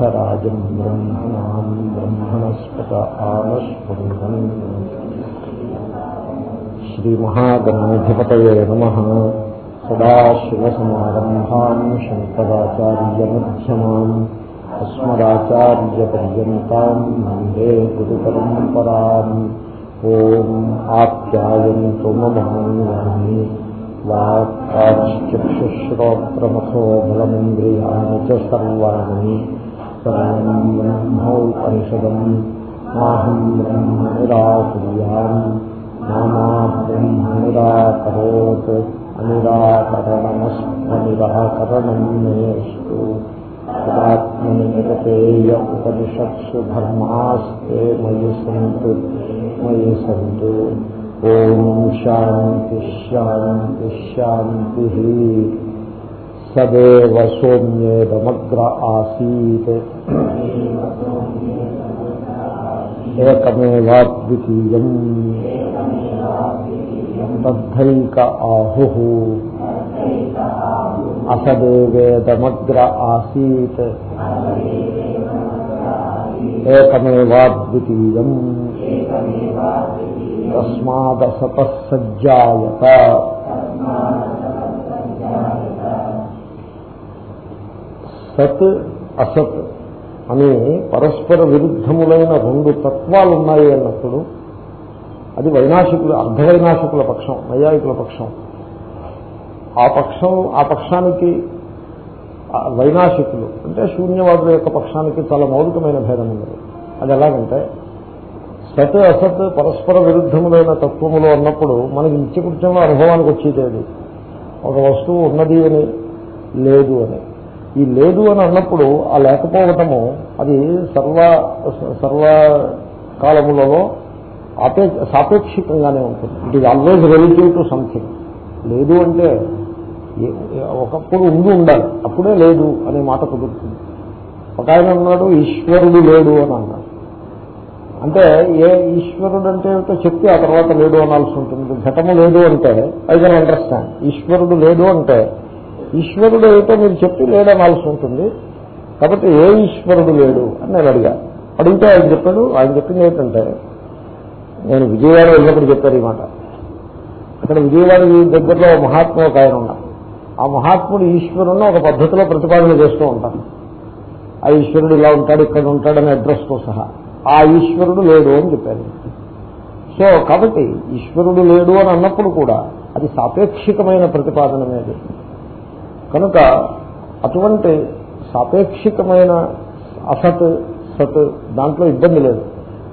అథరాజం బ్రహ్మణాం బ్రహ్మణస్పత ఆనస్పృహం శ్రీమహాగణాధిపతయ నమ సదాశివసమారంభా శంకరాచార్యమ్యమా అస్మదాచార్యపర్యంతం వందే గురు పరంపరా ఓం ఆప్యాయంతు మమాంగాన్ని వాక్కాశ్చక్షుశ్రోత్రమథో బలమింద్రియాణి सर्वम् ब्रह्मोपनिषदम् माहम् ब्रह्म निराकुर्याम् नामा ब्रह्म निराकरोत् अनिराकरणमस्मनिराकरणम् मेऽस्तु तदात्मनिरतेय उपनिषत्सु धर्मास्ते मयि सन्तु मयि सन्तु ॐ शान्ति शान्ति शान्तिः తదేవ సోమ్యేదమగ్ర ఆసీత్. ఏకమేవాద్వితీయం. తద్ధైక ఆహు. అసదేవేదమగ్ర ఆసీత్. ఏకమేవాద్వితీయం. తస్మాదసత్ సజ్జాయత సత్ అసత్ అని పరస్పర విరుద్ధములైన రెండు తత్వాలు ఉన్నాయి అన్నప్పుడు అది వైనాశికులు అర్ధవైనాశికుల పక్షం నైయాయికుల పక్షం. ఆ పక్షం ఆ పక్షానికి వైనాశికులు అంటే శూన్యవాదుల యొక్క పక్షానికి చాలా మౌలికమైన భేదం ఉన్నది. అది ఎలాగంటే సత్ అసత్ పరస్పర విరుద్ధములైన తత్వములు అన్నప్పుడు మనకి నిత్యకృత్యంలో అనుభవానికి వచ్చేది ఒక వస్తువు ఉన్నది అని లేదు అని. ఈ లేదు అని అన్నప్పుడు ఆ లేకపోవటము అది సర్వ సర్వకాలములలో ఆపే సాపేక్షికంగానే ఉంటుంది. It is always relative to something లేదు అంటే ఒకప్పుడు ఉండి ఉండాలి. అప్పుడే లేదు అనే మాట కుదురుతుంది. ఒక ఆయన అన్నాడు ఈశ్వరుడు లేడు అని అన్నాడు. అంటే ఏ ఈశ్వరుడు అంటే ఏమిటో చెప్తే ఆ తర్వాత లేడు అనాల్సి ఉంటుంది. ఘటము లేదు అంటే ఐ కెన్ అండర్స్టాండ్ ఈశ్వరుడు లేడు అంటే ఈశ్వరుడు ఏమిటో మీరు చెప్పి లేడనాల్సి ఉంటుంది. కాబట్టి ఏ ఈశ్వరుడు లేడు అని నేను అడిగా. అడిగితే ఆయన చెప్పాడు ఆయన చెప్పింది ఏంటంటే నేను విజయవాడ వెళ్ళినప్పుడు చెప్పారు ఈ మాట. అక్కడ విజయవాడ దగ్గరలో మహాత్మ ఒక ఆయన ఉన్నారు. ఆ మహాత్ముడు ఈశ్వరుని ఒక పద్ధతిలో ప్రతిపాదన చేస్తూ ఉంటారు ఆ ఈశ్వరుడు ఇలా ఉంటాడు ఇక్కడ ఉంటాడనే అడ్రస్తో సహా. ఆ ఈశ్వరుడు లేడు అని చెప్పారు. సో కాబట్టి ఈశ్వరుడు లేడు అని అన్నప్పుడు కూడా అది సాపేక్షికమైన ప్రతిపాదన మీద కనుక అటువంటి సాపేక్షికమైన అసత్ సత్ దాంట్లో ఇబ్బంది లేదు.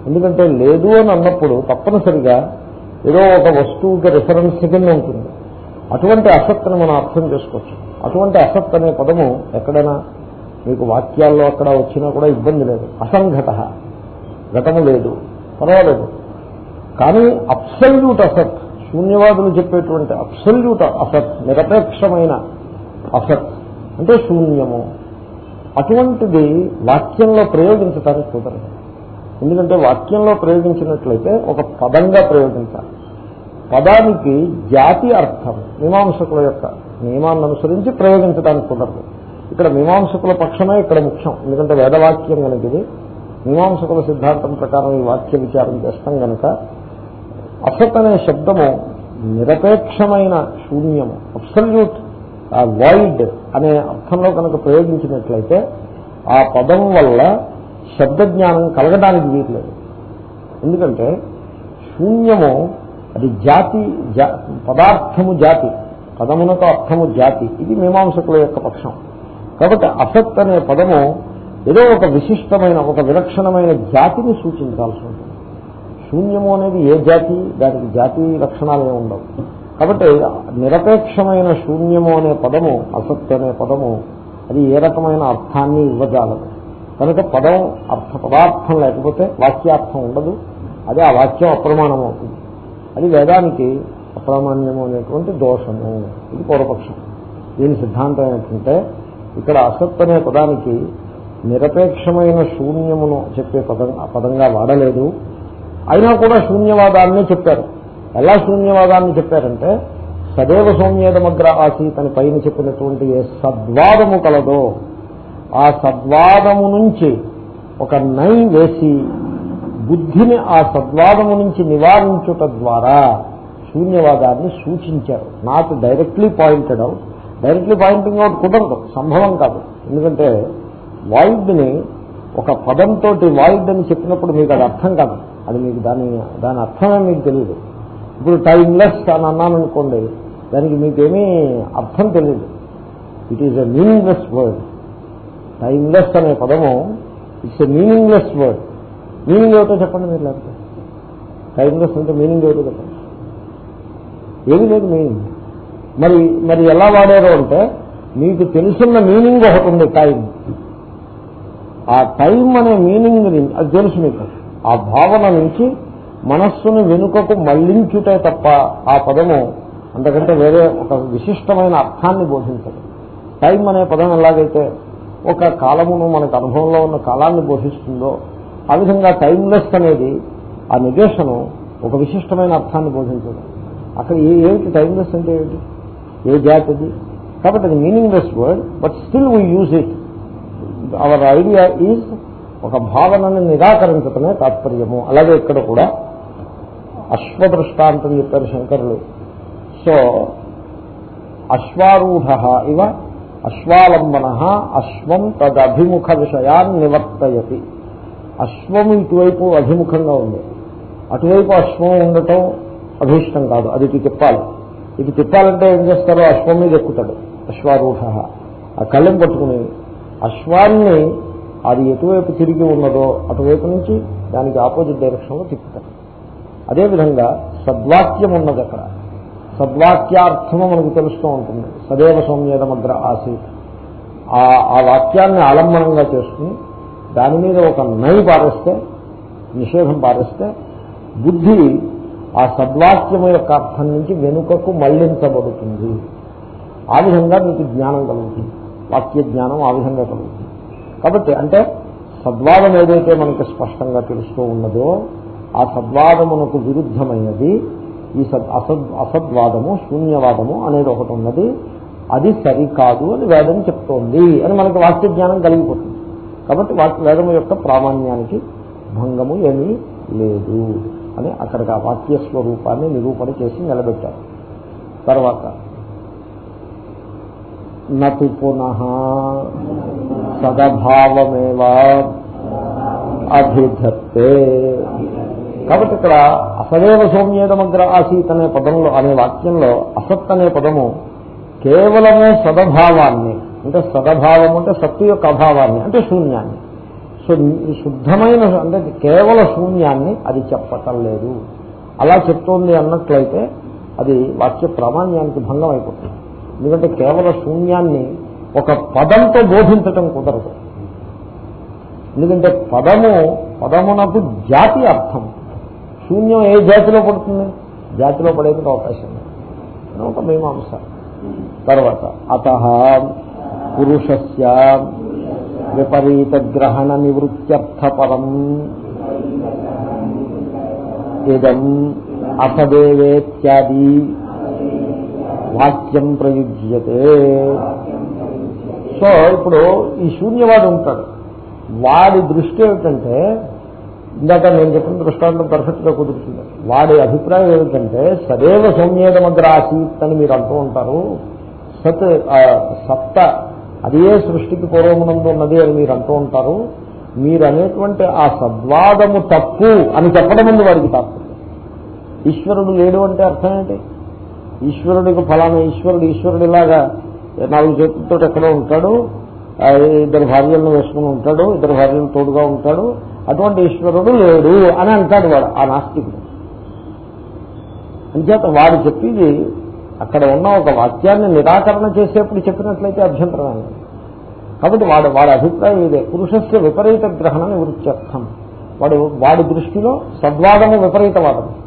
ఎందుకంటే లేదు అని అన్నప్పుడు తప్పనిసరిగా ఏదో ఒక వస్తువుకి రిఫరెన్స్ కింద ఉంటుంది. అటువంటి అసత్తుని మనం అర్థం చేసుకోవచ్చు. అటువంటి అసత్ అనే పదము ఎక్కడైనా మీకు వాక్యాల్లో అక్కడ వచ్చినా కూడా ఇబ్బంది లేదు. అసంఘట. ఘటము లేదు. పర్వాలేదు. కానీ అప్సల్యూట్ అసత్ శూన్యవాదులు చెప్పేటువంటి అప్సల్యూట్ అసత్ నిరపేక్షమైన అసత్ అంటే శూన్యము. అటువంటిది వాక్యంలో ప్రయోగించడానికి కుదరదు ఎందుకంటే వాక్యంలో ప్రయోగించినట్లయితే ఒక పదంగా ప్రయోగించాలి. పదానికి జాతి అర్థం మీమాంసకుల యొక్క నియమాన్ని అనుసరించి ప్రయోగించడానికి కుదరదు. ఇక్కడ మీమాంసకుల పక్షమే ఇక్కడ ముఖ్యం. ఎందుకంటే వేదవాక్యం కనుక ఇది. మీమాంసకుల సిద్ధాంతం ప్రకారం ఈ వాక్య విచారం చేస్తాం కనుక అసత్ అనే శబ్దము నిరపేక్షమైన శూన్యము అబ్సల్యూట్ వైడ్ అనే అర్థంలో కనుక ప్రయోగించినట్లయితే ఆ పదం వల్ల శబ్దజ్ఞానం కలగడానికి వీరలేదు ఎందుకంటే శూన్యము అది జాతి పదార్థము జాతి పదమునకు అర్థము జాతి ఇది మీమాంసకుల యొక్క పక్షం. కాబట్టి అసత్ అనే పదము ఏదో ఒక విశిష్టమైన ఒక విలక్షణమైన జాతిని సూచించాల్సి ఉంటుంది. శూన్యము అనేది ఏ జాతి? దానికి జాతి లక్షణాలే ఉండవు. కాబట్టి నిరపేక్షమైన శూన్యము అనే పదము అసత్ అనే పదము అది ఏ రకమైన అర్థాన్ని ఇవ్వజాలదు. కనుక పదం అర్థ పదార్థం లేకపోతే వాక్యార్థం ఉండదు. అది ఆ వాక్యం అప్రమాణం అవుతుంది అది వేదానికి అప్రామాణ్యము అనేటువంటి దోషము. ఇది పూర్వపక్షం. దీని సిద్ధాంతం ఏంటంటే ఇక్కడ అసత్ అనే పదానికి నిరపేక్షమైన శూన్యమును చెప్పే పదం పదంగా వాడలేదు. అయినా కూడా శూన్యవాదాన్నే చెప్పారు. ఎలా శూన్యవాదాన్ని చెప్పారంటే సదేవ సౌమ్యేదమగ్ర ఆసీత్ అని పైన చెప్పినటువంటి ఏ సద్వాదము కలదో ఆ సద్వాదము నుంచి ఒక నై వేసి బుద్ధిని ఆ సద్వాదము నుంచి నివారించుట ద్వారా శూన్యవాదాన్ని సూచించారు. Not directly pointed out. Directly pointing out కుదరదు. సంభవం కాదు. ఎందుకంటే వాయిడ్ని ఒక పదంతో వాయిడ్ అని చెప్పినప్పుడు మీకు అది అర్థం కాదు. అది మీకు దాని దాని అర్థమే మీకు తెలియదు ఇప్పుడు టైమ్లెస్ అని అన్నాను అనుకోండి దానికి మీకేమీ అర్థం తెలియదు it is a meaningless word timeless అనే పదము it's a meaningless word meaning ఏమిటో చెప్పండి మీరు లేకపోతే. టైమ్లెస్ అంటే మీనింగ్ ఏమిటో చెప్పండి. ఏది లేదు మీనింగ్ మరి మరి ఎలా వాడారు అంటే మీకు తెలుసున్న మీనింగ్ ఒకటి ఉంది టైం ఆ టైం అనే మీనింగ్ అది తెలుసు మీకు. ఆ భావన నుంచి మనస్సును వెనుకకు మళ్ళించుటే తప్ప ఆ పదము అంతకంటే వేరే ఒక విశిష్టమైన అర్థాన్ని బోధించదు. టైం అనే పదం ఎలాగైతే ఒక కాలమును మనకు అనుభవంలో ఉన్న కాలాన్ని బోధిస్తుందో ఆ విధంగా టైమ్లెస్ అనేది ఆ నిగేషను ఒక విశిష్టమైన అర్థాన్ని బోధించదు. అక్కడ ఏ ఏమిటి టైమ్లెస్ అంటే ఏమిటి? ఏ జాతిది కాబట్టి అది meaningless word but still we use it. Our idea is ఒక భావనని నిరాకరించటమే తాత్పర్యము. అలాగే ఇక్కడ కూడా అశ్వదృష్టాంతం చెప్పారు శంకరులు. సో అశ్వారూఢ ఇవ అశ్వాలంబన అశ్వం తదభిముఖ విషయాన్ని నివర్తయతి. అశ్వం ఇటువైపు అభిముఖంగా ఉంది. అటువైపు అశ్వం ఉండటం అభీష్టం కాదు అది ఇటు తిప్పాలి. ఇటు తిప్పాలంటే ఏం చేస్తారో అశ్వం మీద ఎక్కుతాడు అశ్వారూఢ. ఆ కళ్ళెం పట్టుకుని అశ్వాన్ని అది ఎటువైపు తిరిగి ఉన్నదో అటువైపు నుంచి దానికి ఆపోజిట్ డైరెక్షన్లో తిప్పుతారు. అదేవిధంగా సద్వాక్యం ఉన్నది అక్కడ. సద్వాక్యార్థము మనకు తెలుస్తూ ఉంటుంది. సదేవ సౌమ్యదమగ్ర ఆసీత్. ఆ వాక్యాన్ని ఆలంబనంగా చేసుకుని దాని మీద ఒక నై పారేస్తే నిషేధం పారేస్తే బుద్ధి ఆ సద్వాక్యము యొక్క అర్థం నుంచి వెనుకకు మళ్ళించబడుతుంది. ఆ విధంగా మీకు జ్ఞానం కలుగుతుంది. వాక్య జ్ఞానం ఆ విధంగా కలుగుతుంది. కాబట్టి అంటే సద్వాదం ఏదైతే మనకి స్పష్టంగా తెలుస్తూ ఉన్నదో ఆ సద్వాదమునకు విరుద్ధమైనది ఈ సద్ అసద్ అసద్వాదము శూన్యవాదము అనేది ఒకటి ఉన్నది. అది సరికాదు అని వేదం చెప్తోంది అని మనకి వాక్య జ్ఞానం కలిగిపోతుంది. కాబట్టి వాక్య వేదము యొక్క ప్రామాణ్యానికి భంగము ఏమీ లేదు అని అక్కడికి ఆ వాక్య స్వరూపాన్ని నిరూపణ చేసి నిలబెట్టారు. తర్వాత నతు పునః సదభావమేవా అభిధత్తే కాబట్టి ఇక్కడ అసదేవ సౌమ్యేదమగ్ర ఆసీత్ అనే పదంలో అనే వాక్యంలో అసత్ అనే పదము కేవలము సదభావాన్ని అంటే సదభావం అంటే సత్తు యొక్క అభావాన్ని అంటే శూన్యాన్ని. సో శుద్ధమైన అంటే కేవల శూన్యాన్ని అది చెప్పటం లేదు అలా చెప్తోంది అన్నట్లయితే అది వాక్య ప్రామాణ్యానికి భంగం అయిపోతుంది. ఎందుకంటే కేవల శూన్యాన్ని ఒక పదంతో బోధించటం కుదరదు. ఎందుకంటే పదము పదమునకు జాతి అర్థం. శూన్యం ఏ జాతిలో పడుతుంది? జాతిలో పడేందుకు అవకాశం లేదు. ఒక మీమాంస. తర్వాత అత పురుషస్య విపరీత గ్రహణ నివృత్త్యర్థపరం ఇదం అసదేవేత్యాది వాక్యం ప్రయుజ్యతే. సో ఇప్పుడు ఈ శూన్యవాడు ఉంటాడు వాడి దృష్టి ఏమిటంటే ఇందాక నేను చెప్పిన దృష్టాంతం పర్ఫెక్ట్గా కుదురుతుంది. వాడి అభిప్రాయం ఏమిటంటే సదేవ సౌమ్యేదమగ్ర ఆసీత్ అని మీరు అంటూ ఉంటారు. సత్ సత్త అదే సృష్టికి పూర్వమునందు ఉన్నది అని మీరు అంటూ ఉంటారు. మీరు అనేటువంటి ఆ సద్వాదము తప్పు అని చెప్పడం ముందు వాడికి తప్పు ఈశ్వరుడు లేడు అంటే అర్థం ఏంటి? ఈశ్వరుడికి ఫలానా ఈశ్వరుడు ఈశ్వరుడిలాగా నాలుగు చేతులతో ఎక్కడో ఉంటాడు. ఇద్దరు భార్యలను వేసుకుని ఉంటాడు ఇద్దరు భార్యలు తోడుగా ఉంటాడు. అటువంటి ఈశ్వరుడు లేడు అని అంటాడు వాడు ఆ నాస్తికుడు. అంచేత వాడు చెప్పింది అక్కడ ఉన్న ఒక వాక్యాన్ని నిరాకరణ చేసేప్పుడు చెప్పినట్లయితే అభ్యంతరం కాబట్టి వాడు వాడి అభిప్రాయం ఇదే. పురుషస్య విపరీత గ్రహణ నివృత్త్యర్థం. వాడు వాడి దృష్టిలో సద్వాదము విపరీతవాదము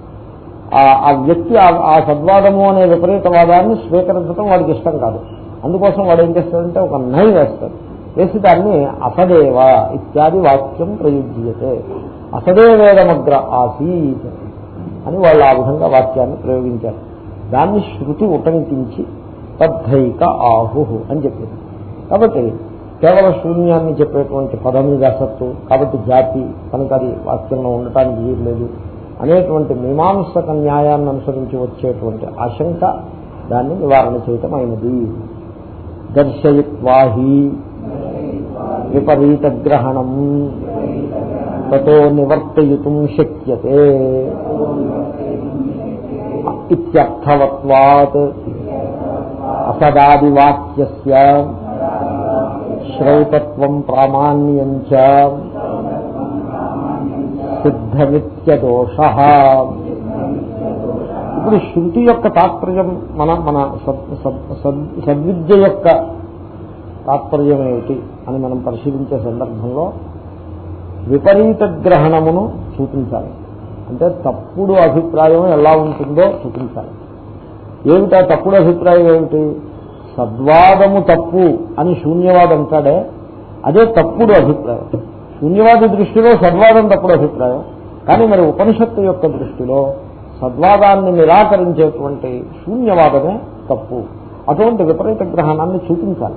ఆ వ్యక్తి ఆ సద్వాదము అనే విపరీతవాదాన్ని స్వీకరించడం వాడికి ఇష్టం కాదు. అందుకోసం వాడు ఏం చేస్తాడంటే ఒక నై వేస్తాడు. వేసి దాన్ని అసదేవ ఇత్యాది వాక్యం ప్రయుజ్యతే. అసదేవేదమగ్ర ఆసీత్ అని వాళ్ళు ఆ విధంగా వాక్యాన్ని ప్రయోగించారు. దాన్ని శృతి ఉటంకించి తద్ధైక ఆహు అని చెప్పింది కాబట్టి కేవలం శూన్యాన్ని చెప్పేటువంటి పదం మీద అసత్తు కాబట్టి జాతి కనుక అది వాక్యంలో ఉండటానికి వీలు లేదు అనేటువంటి మీమాంసక న్యాయాన్ని అనుసరించి వచ్చేటువంటి ఆశంక దాన్ని నివారణ చేయటం అయినది. దర్శయిత్వాహి విపరీత గ్రహణం తతో నివర్తయితుం శక్యతే. ఇత్యర్థవత్వాత్ అసదాదివాక్య శ్రౌతత్వం ప్రామాణ్యం చ సిద్ధమిత్యదోష. ఇప్పుడు శృతి యొక్క తాత్పర్యం మన మన సద్విద్య యొక్క తాత్పర్యం ఏమిటి? అని మనం పరిశీలించే సందర్భంలో విపరీత గ్రహణమును చూపించాలి అంటే తప్పుడు అభిప్రాయం ఎలా ఉంటుందో చూపించాలి ఏమిటా తప్పుడు అభిప్రాయం ఏమిటి? సద్వాదము తప్పు అని శూన్యవాదం అంటాడే అదే తప్పుడు అభిప్రాయం. శూన్యవాద దృష్టిలో సద్వాదం తప్పుడు అభిప్రాయం. కానీ మరి ఉపనిషత్తు యొక్క దృష్టిలో సద్వాదాన్ని నిరాకరించేటువంటి శూన్యవాదమే తప్పు. అటువంటి విపరీత గ్రహణాన్ని చూపించాలి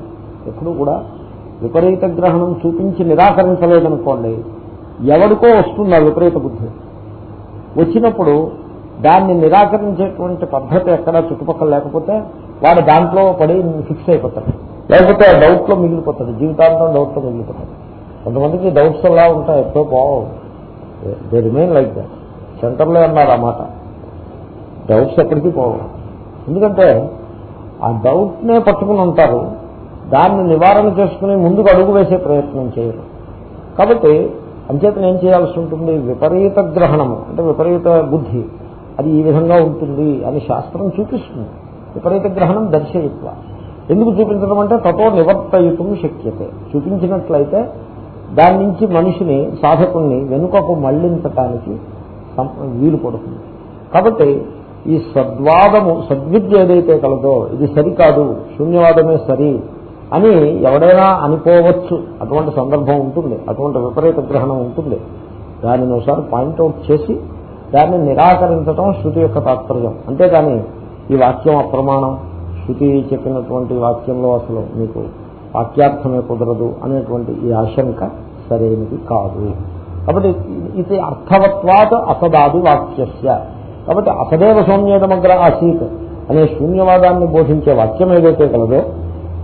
ఎప్పుడు కూడా విపరీత గ్రహణం చూపించి నిరాకరించలేదనుకోండి ఎవరికో వస్తుంది ఆ విపరీత బుద్ధి. వచ్చినప్పుడు దాన్ని నిరాకరించేటువంటి పద్ధతి ఎక్కడా చుట్టుపక్కల లేకపోతే వాడు దాంట్లో పడి ఫిక్స్ అయిపోతాడు. లేకపోతే ఆ డౌట్లో మిగిలిపోతాడు జీవితాంతం డౌట్లో మిగిలిపోతాడు. కొంతమందికి డౌట్స్ అలా ఉంటాయి ఎప్పుడో పోవు. దే రిమైన్ లైక్ దాట్ సెంటర్లో అన్నారు అన్నమాట డౌట్స్ ఎక్కడికి పోవు. ఎందుకంటే ఆ డౌట్నే పట్టుకుని ఉంటారు దాన్ని నివారణ చేసుకుని ముందుకు అడుగు వేసే ప్రయత్నం చేయరు. కాబట్టి అంచేతను ఏం చేయాల్సి ఉంటుంది? విపరీత గ్రహణము అంటే విపరీత బుద్ధి అది ఈ విధంగా ఉంటుంది అని శాస్త్రం చూపిస్తుంది. విపరీత గ్రహణం దర్శయిత్వ. ఎందుకు చూపించడం అంటే తతో నివర్తయుతం శక్యతే. చూపించినట్లయితే దాని నుంచి మనిషిని సాధకుణ్ణి వెనుకకు మళ్ళించటానికి సం- వీలు పడుతుంది. కాబట్టి ఈ సద్వాదము సద్విద్య ఏదైతే కలదో ఇది సరికాదు శూన్యవాదమే సరి అని ఎవడైనా అనిపోవచ్చు అటువంటి సందర్భం ఉంటుంది. అటువంటి విపరీత గ్రహణం ఉంటుంది. దానిని ఒకసారి పాయింట్అవుట్ చేసి దాన్ని నిరాకరించడం శృతి యొక్క తాత్పర్యం. అంతేకాని ఈ వాక్యం అప్రమాణం. శృతి చెప్పినటువంటి వాక్యంలో అసలు మీకు వాక్యార్థమే కుదరదు అనేటువంటి ఈ ఆశంక సరైనది కాదు. కాబట్టి ఇది అర్థవత్వాత అసదాది వాక్యస్య. కాబట్టి అసదేవ సౌమ్యేదమగ్ర ఆసీత్ అనే శూన్యవాదాన్ని బోధించే వాక్యం ఏదైతే కలదో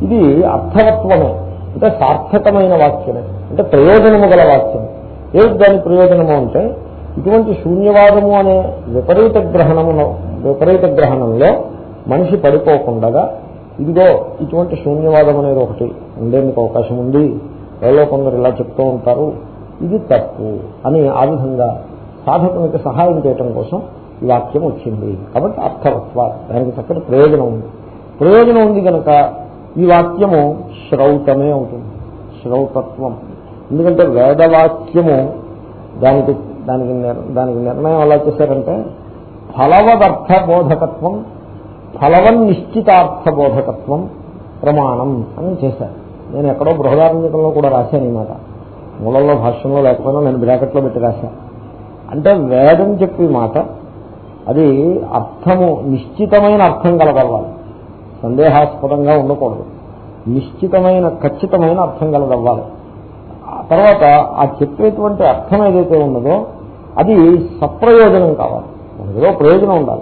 ఇది అర్థవత్వమే అంటే సార్థకమైన వాక్యమే అంటే ప్రయోజనము గల వాక్యం. ఏమిటి దాని ప్రయోజనము అంటే ఇటువంటి శూన్యవాదము అనే విపరీత గ్రహణములో విపరీత గ్రహణంలో మనిషి పడిపోకుండా ఇదిగో ఇటువంటి శూన్యవాదం అనేది ఒకటి ఉండేందుకు అవకాశం ఉంది. ఎవరో కొందరు ఇలా చెప్తూ ఉంటారు ఇది తప్పు అని ఆ విధంగా సాధకునికి సహాయం చేయటం కోసం ఈ వాక్యం వచ్చింది. కాబట్టి అర్థవత్వ దానికి చక్కటి ప్రయోజనం ఉంది. ప్రయోజనం ఉంది కనుక ఈ వాక్యము శ్రౌతమే అవుతుంది. శ్రౌతత్వం. ఎందుకంటే వేదవాక్యము దానికి దానికి దానికి నిర్ణయం ఎలా చేశారంటే ఫలవదర్థ బోధకత్వం ఫలవన్ నిశ్చితార్థ బోధకత్వం ప్రమాణం అని చేశారు. నేను ఎక్కడో బృహదారంకంలో కూడా రాశాను ఈ మాట. మూలంలో భాష్యంలో లేకపోయినా నేను బ్రాకెట్లో పెట్టి రాశాను. అంటే వేదం చెప్పి మాట అది అర్థము నిశ్చితమైన అర్థం కలగలవాలి. సందేహాస్పదంగా ఉండకూడదు. నిశ్చితమైన ఖచ్చితమైన అర్థం కలదవ్వాలి ఆ తర్వాత ఆ చెప్పేటువంటి అర్థం ఏదైతే ఉన్నదో అది సప్రయోజనం కావాలి. ఏదో ప్రయోజనం ఉండాలి.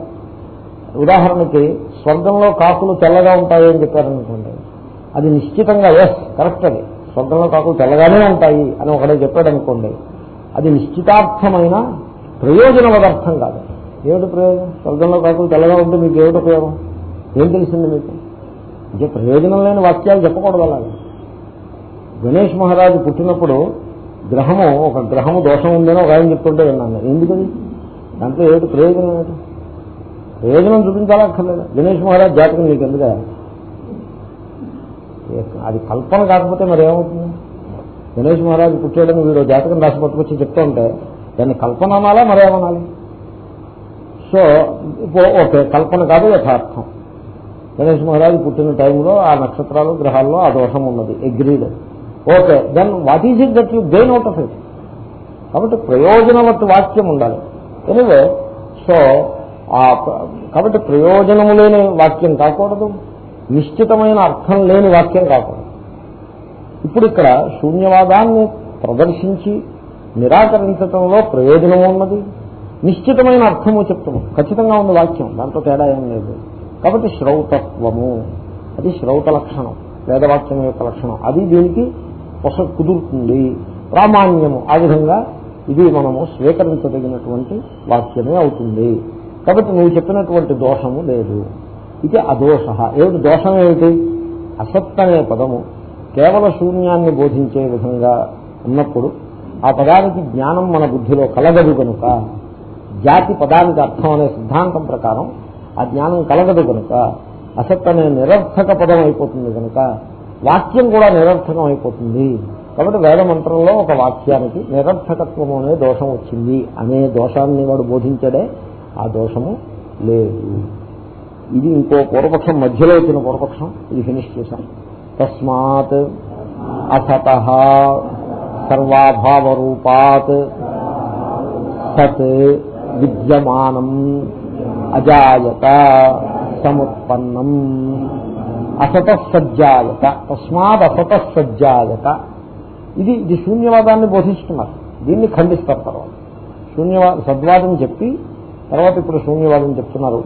ఉదాహరణకి స్వర్గంలో కాకులు తెల్లగా ఉంటాయి అని చెప్పారనుకోండి. అది నిశ్చితంగా ఎస్ కరెక్ట్ అది. స్వర్గంలో కాకులు తెల్లగానే ఉంటాయి అని ఒకడే చెప్పాడు అనుకోండి అది నిశ్చితార్థమైన ప్రయోజనవద అర్థం కాదు. ఏమిటి ప్రయోజనం? స్వర్గంలో కాకులు తెల్లగా ఉంటే మీకు ఏమిటి ఉపయోగం? ఏం తెలిసింది మీకు? అంటే ప్రయోజనం లేని వాక్యాలు చెప్పకూడదు అలాగే. గణేష్ మహారాజు పుట్టినప్పుడు గ్రహము ఒక గ్రహము దోషం ఉందని ఒక ఆయన చెప్తుంటే విన్నాను. ఎందుకని దాంట్లో ఏమిటి ప్రయోజనం ఏమిటి? ప్రయోజనం చూపించాలక్కర్లేదు. గణేష్ మహారాజ్ జాతకం నీకు ఎందుక? అది కల్పన కాకపోతే మరి ఏమవుతుంది? గణేష్ మహారాజు పుట్టేయడం వీడు జాతకం రాసి పట్టుకొచ్చి చెప్తూ ఉంటే దాన్ని కల్పన అనాలా మరేమనాలి? సో ఓకే కల్పన కాదు యథార్థం. గణేష్ మహారాజు పుట్టిన టైంలో ఆ నక్షత్రాలు గ్రహాల్లో ఆ దోషం ఉన్నది. Agreed okay then what is it that you gain out of it కాబట్టి ప్రయోజనవత్ వాక్యం ఉండాలి. ఎనివే సో ఆ కాబట్టి ప్రయోజనము లేని వాక్యం కాకూడదు. నిశ్చితమైన అర్థం లేని వాక్యం కాకూడదు. ఇప్పుడు ఇక్కడ శూన్యవాదాన్ని ప్రదర్శించి నిరాకరించటంలో ప్రయోజనం ఉన్నది. నిశ్చితమైన అర్థము చెప్తాము. ఖచ్చితంగా ఉంది వాక్యం. దాంట్లో తేడా ఏం లేదు. కాబట్టి శ్రౌతత్వము. అది శ్రౌత లక్షణం. వేదవాక్యం యొక్క లక్షణం. అది దీనికి పొస కుదురుతుంది. ప్రామాణ్యము. ఆ విధంగా ఇది మనము స్వీకరించదగినటువంటి వాక్యమే అవుతుంది. కాబట్టి నువ్వు చెప్పినటువంటి దోషము లేదు. ఇది అదోష. ఏమిటి దోషం ఏమిటి? అసత్ అనే పదము. కేవల శూన్యాన్ని బోధించే విధంగా ఉన్నప్పుడు ఆ పదానికి జ్ఞానం మన బుద్ధిలో కలగదు కనుక జాతి పదానికి అర్థం అనే సిద్ధాంతం ప్రకారం ఆ జ్ఞానం కలగదు కనుక అసత్ అనే నిరర్థక పదం అయిపోతుంది కనుక వాక్యం కూడా నిరర్థకం అయిపోతుంది. కాబట్టి వేద మంత్రంలో ఒక వాక్యానికి నిరర్థకత్వం అనే దోషం వచ్చింది అనే దోషాన్ని వాడు బోధించడే ఆ దోషము లేదు. ఇది ఇంకో పూర్వపక్షం మధ్యలో వచ్చిన పూర్వపక్షం ఇది ఫినిష్ చేశాం. తస్మాత్ అసత సర్వాభావరూపాత్ సత్ విద్యమానం. అజాయత సముత్పన్నం. అసత సజ్జాయత తస్మాత్ అసత సజ్జాయత ఇది ఇది శూన్యవాదాన్ని బోధిస్తున్నారు. దీన్ని ఖండిస్తారు తర్వాత. శూన్యవాద సద్వాదం చెప్పి తర్వాత ఇప్పుడు శూన్యవాదం చెప్తున్నారు.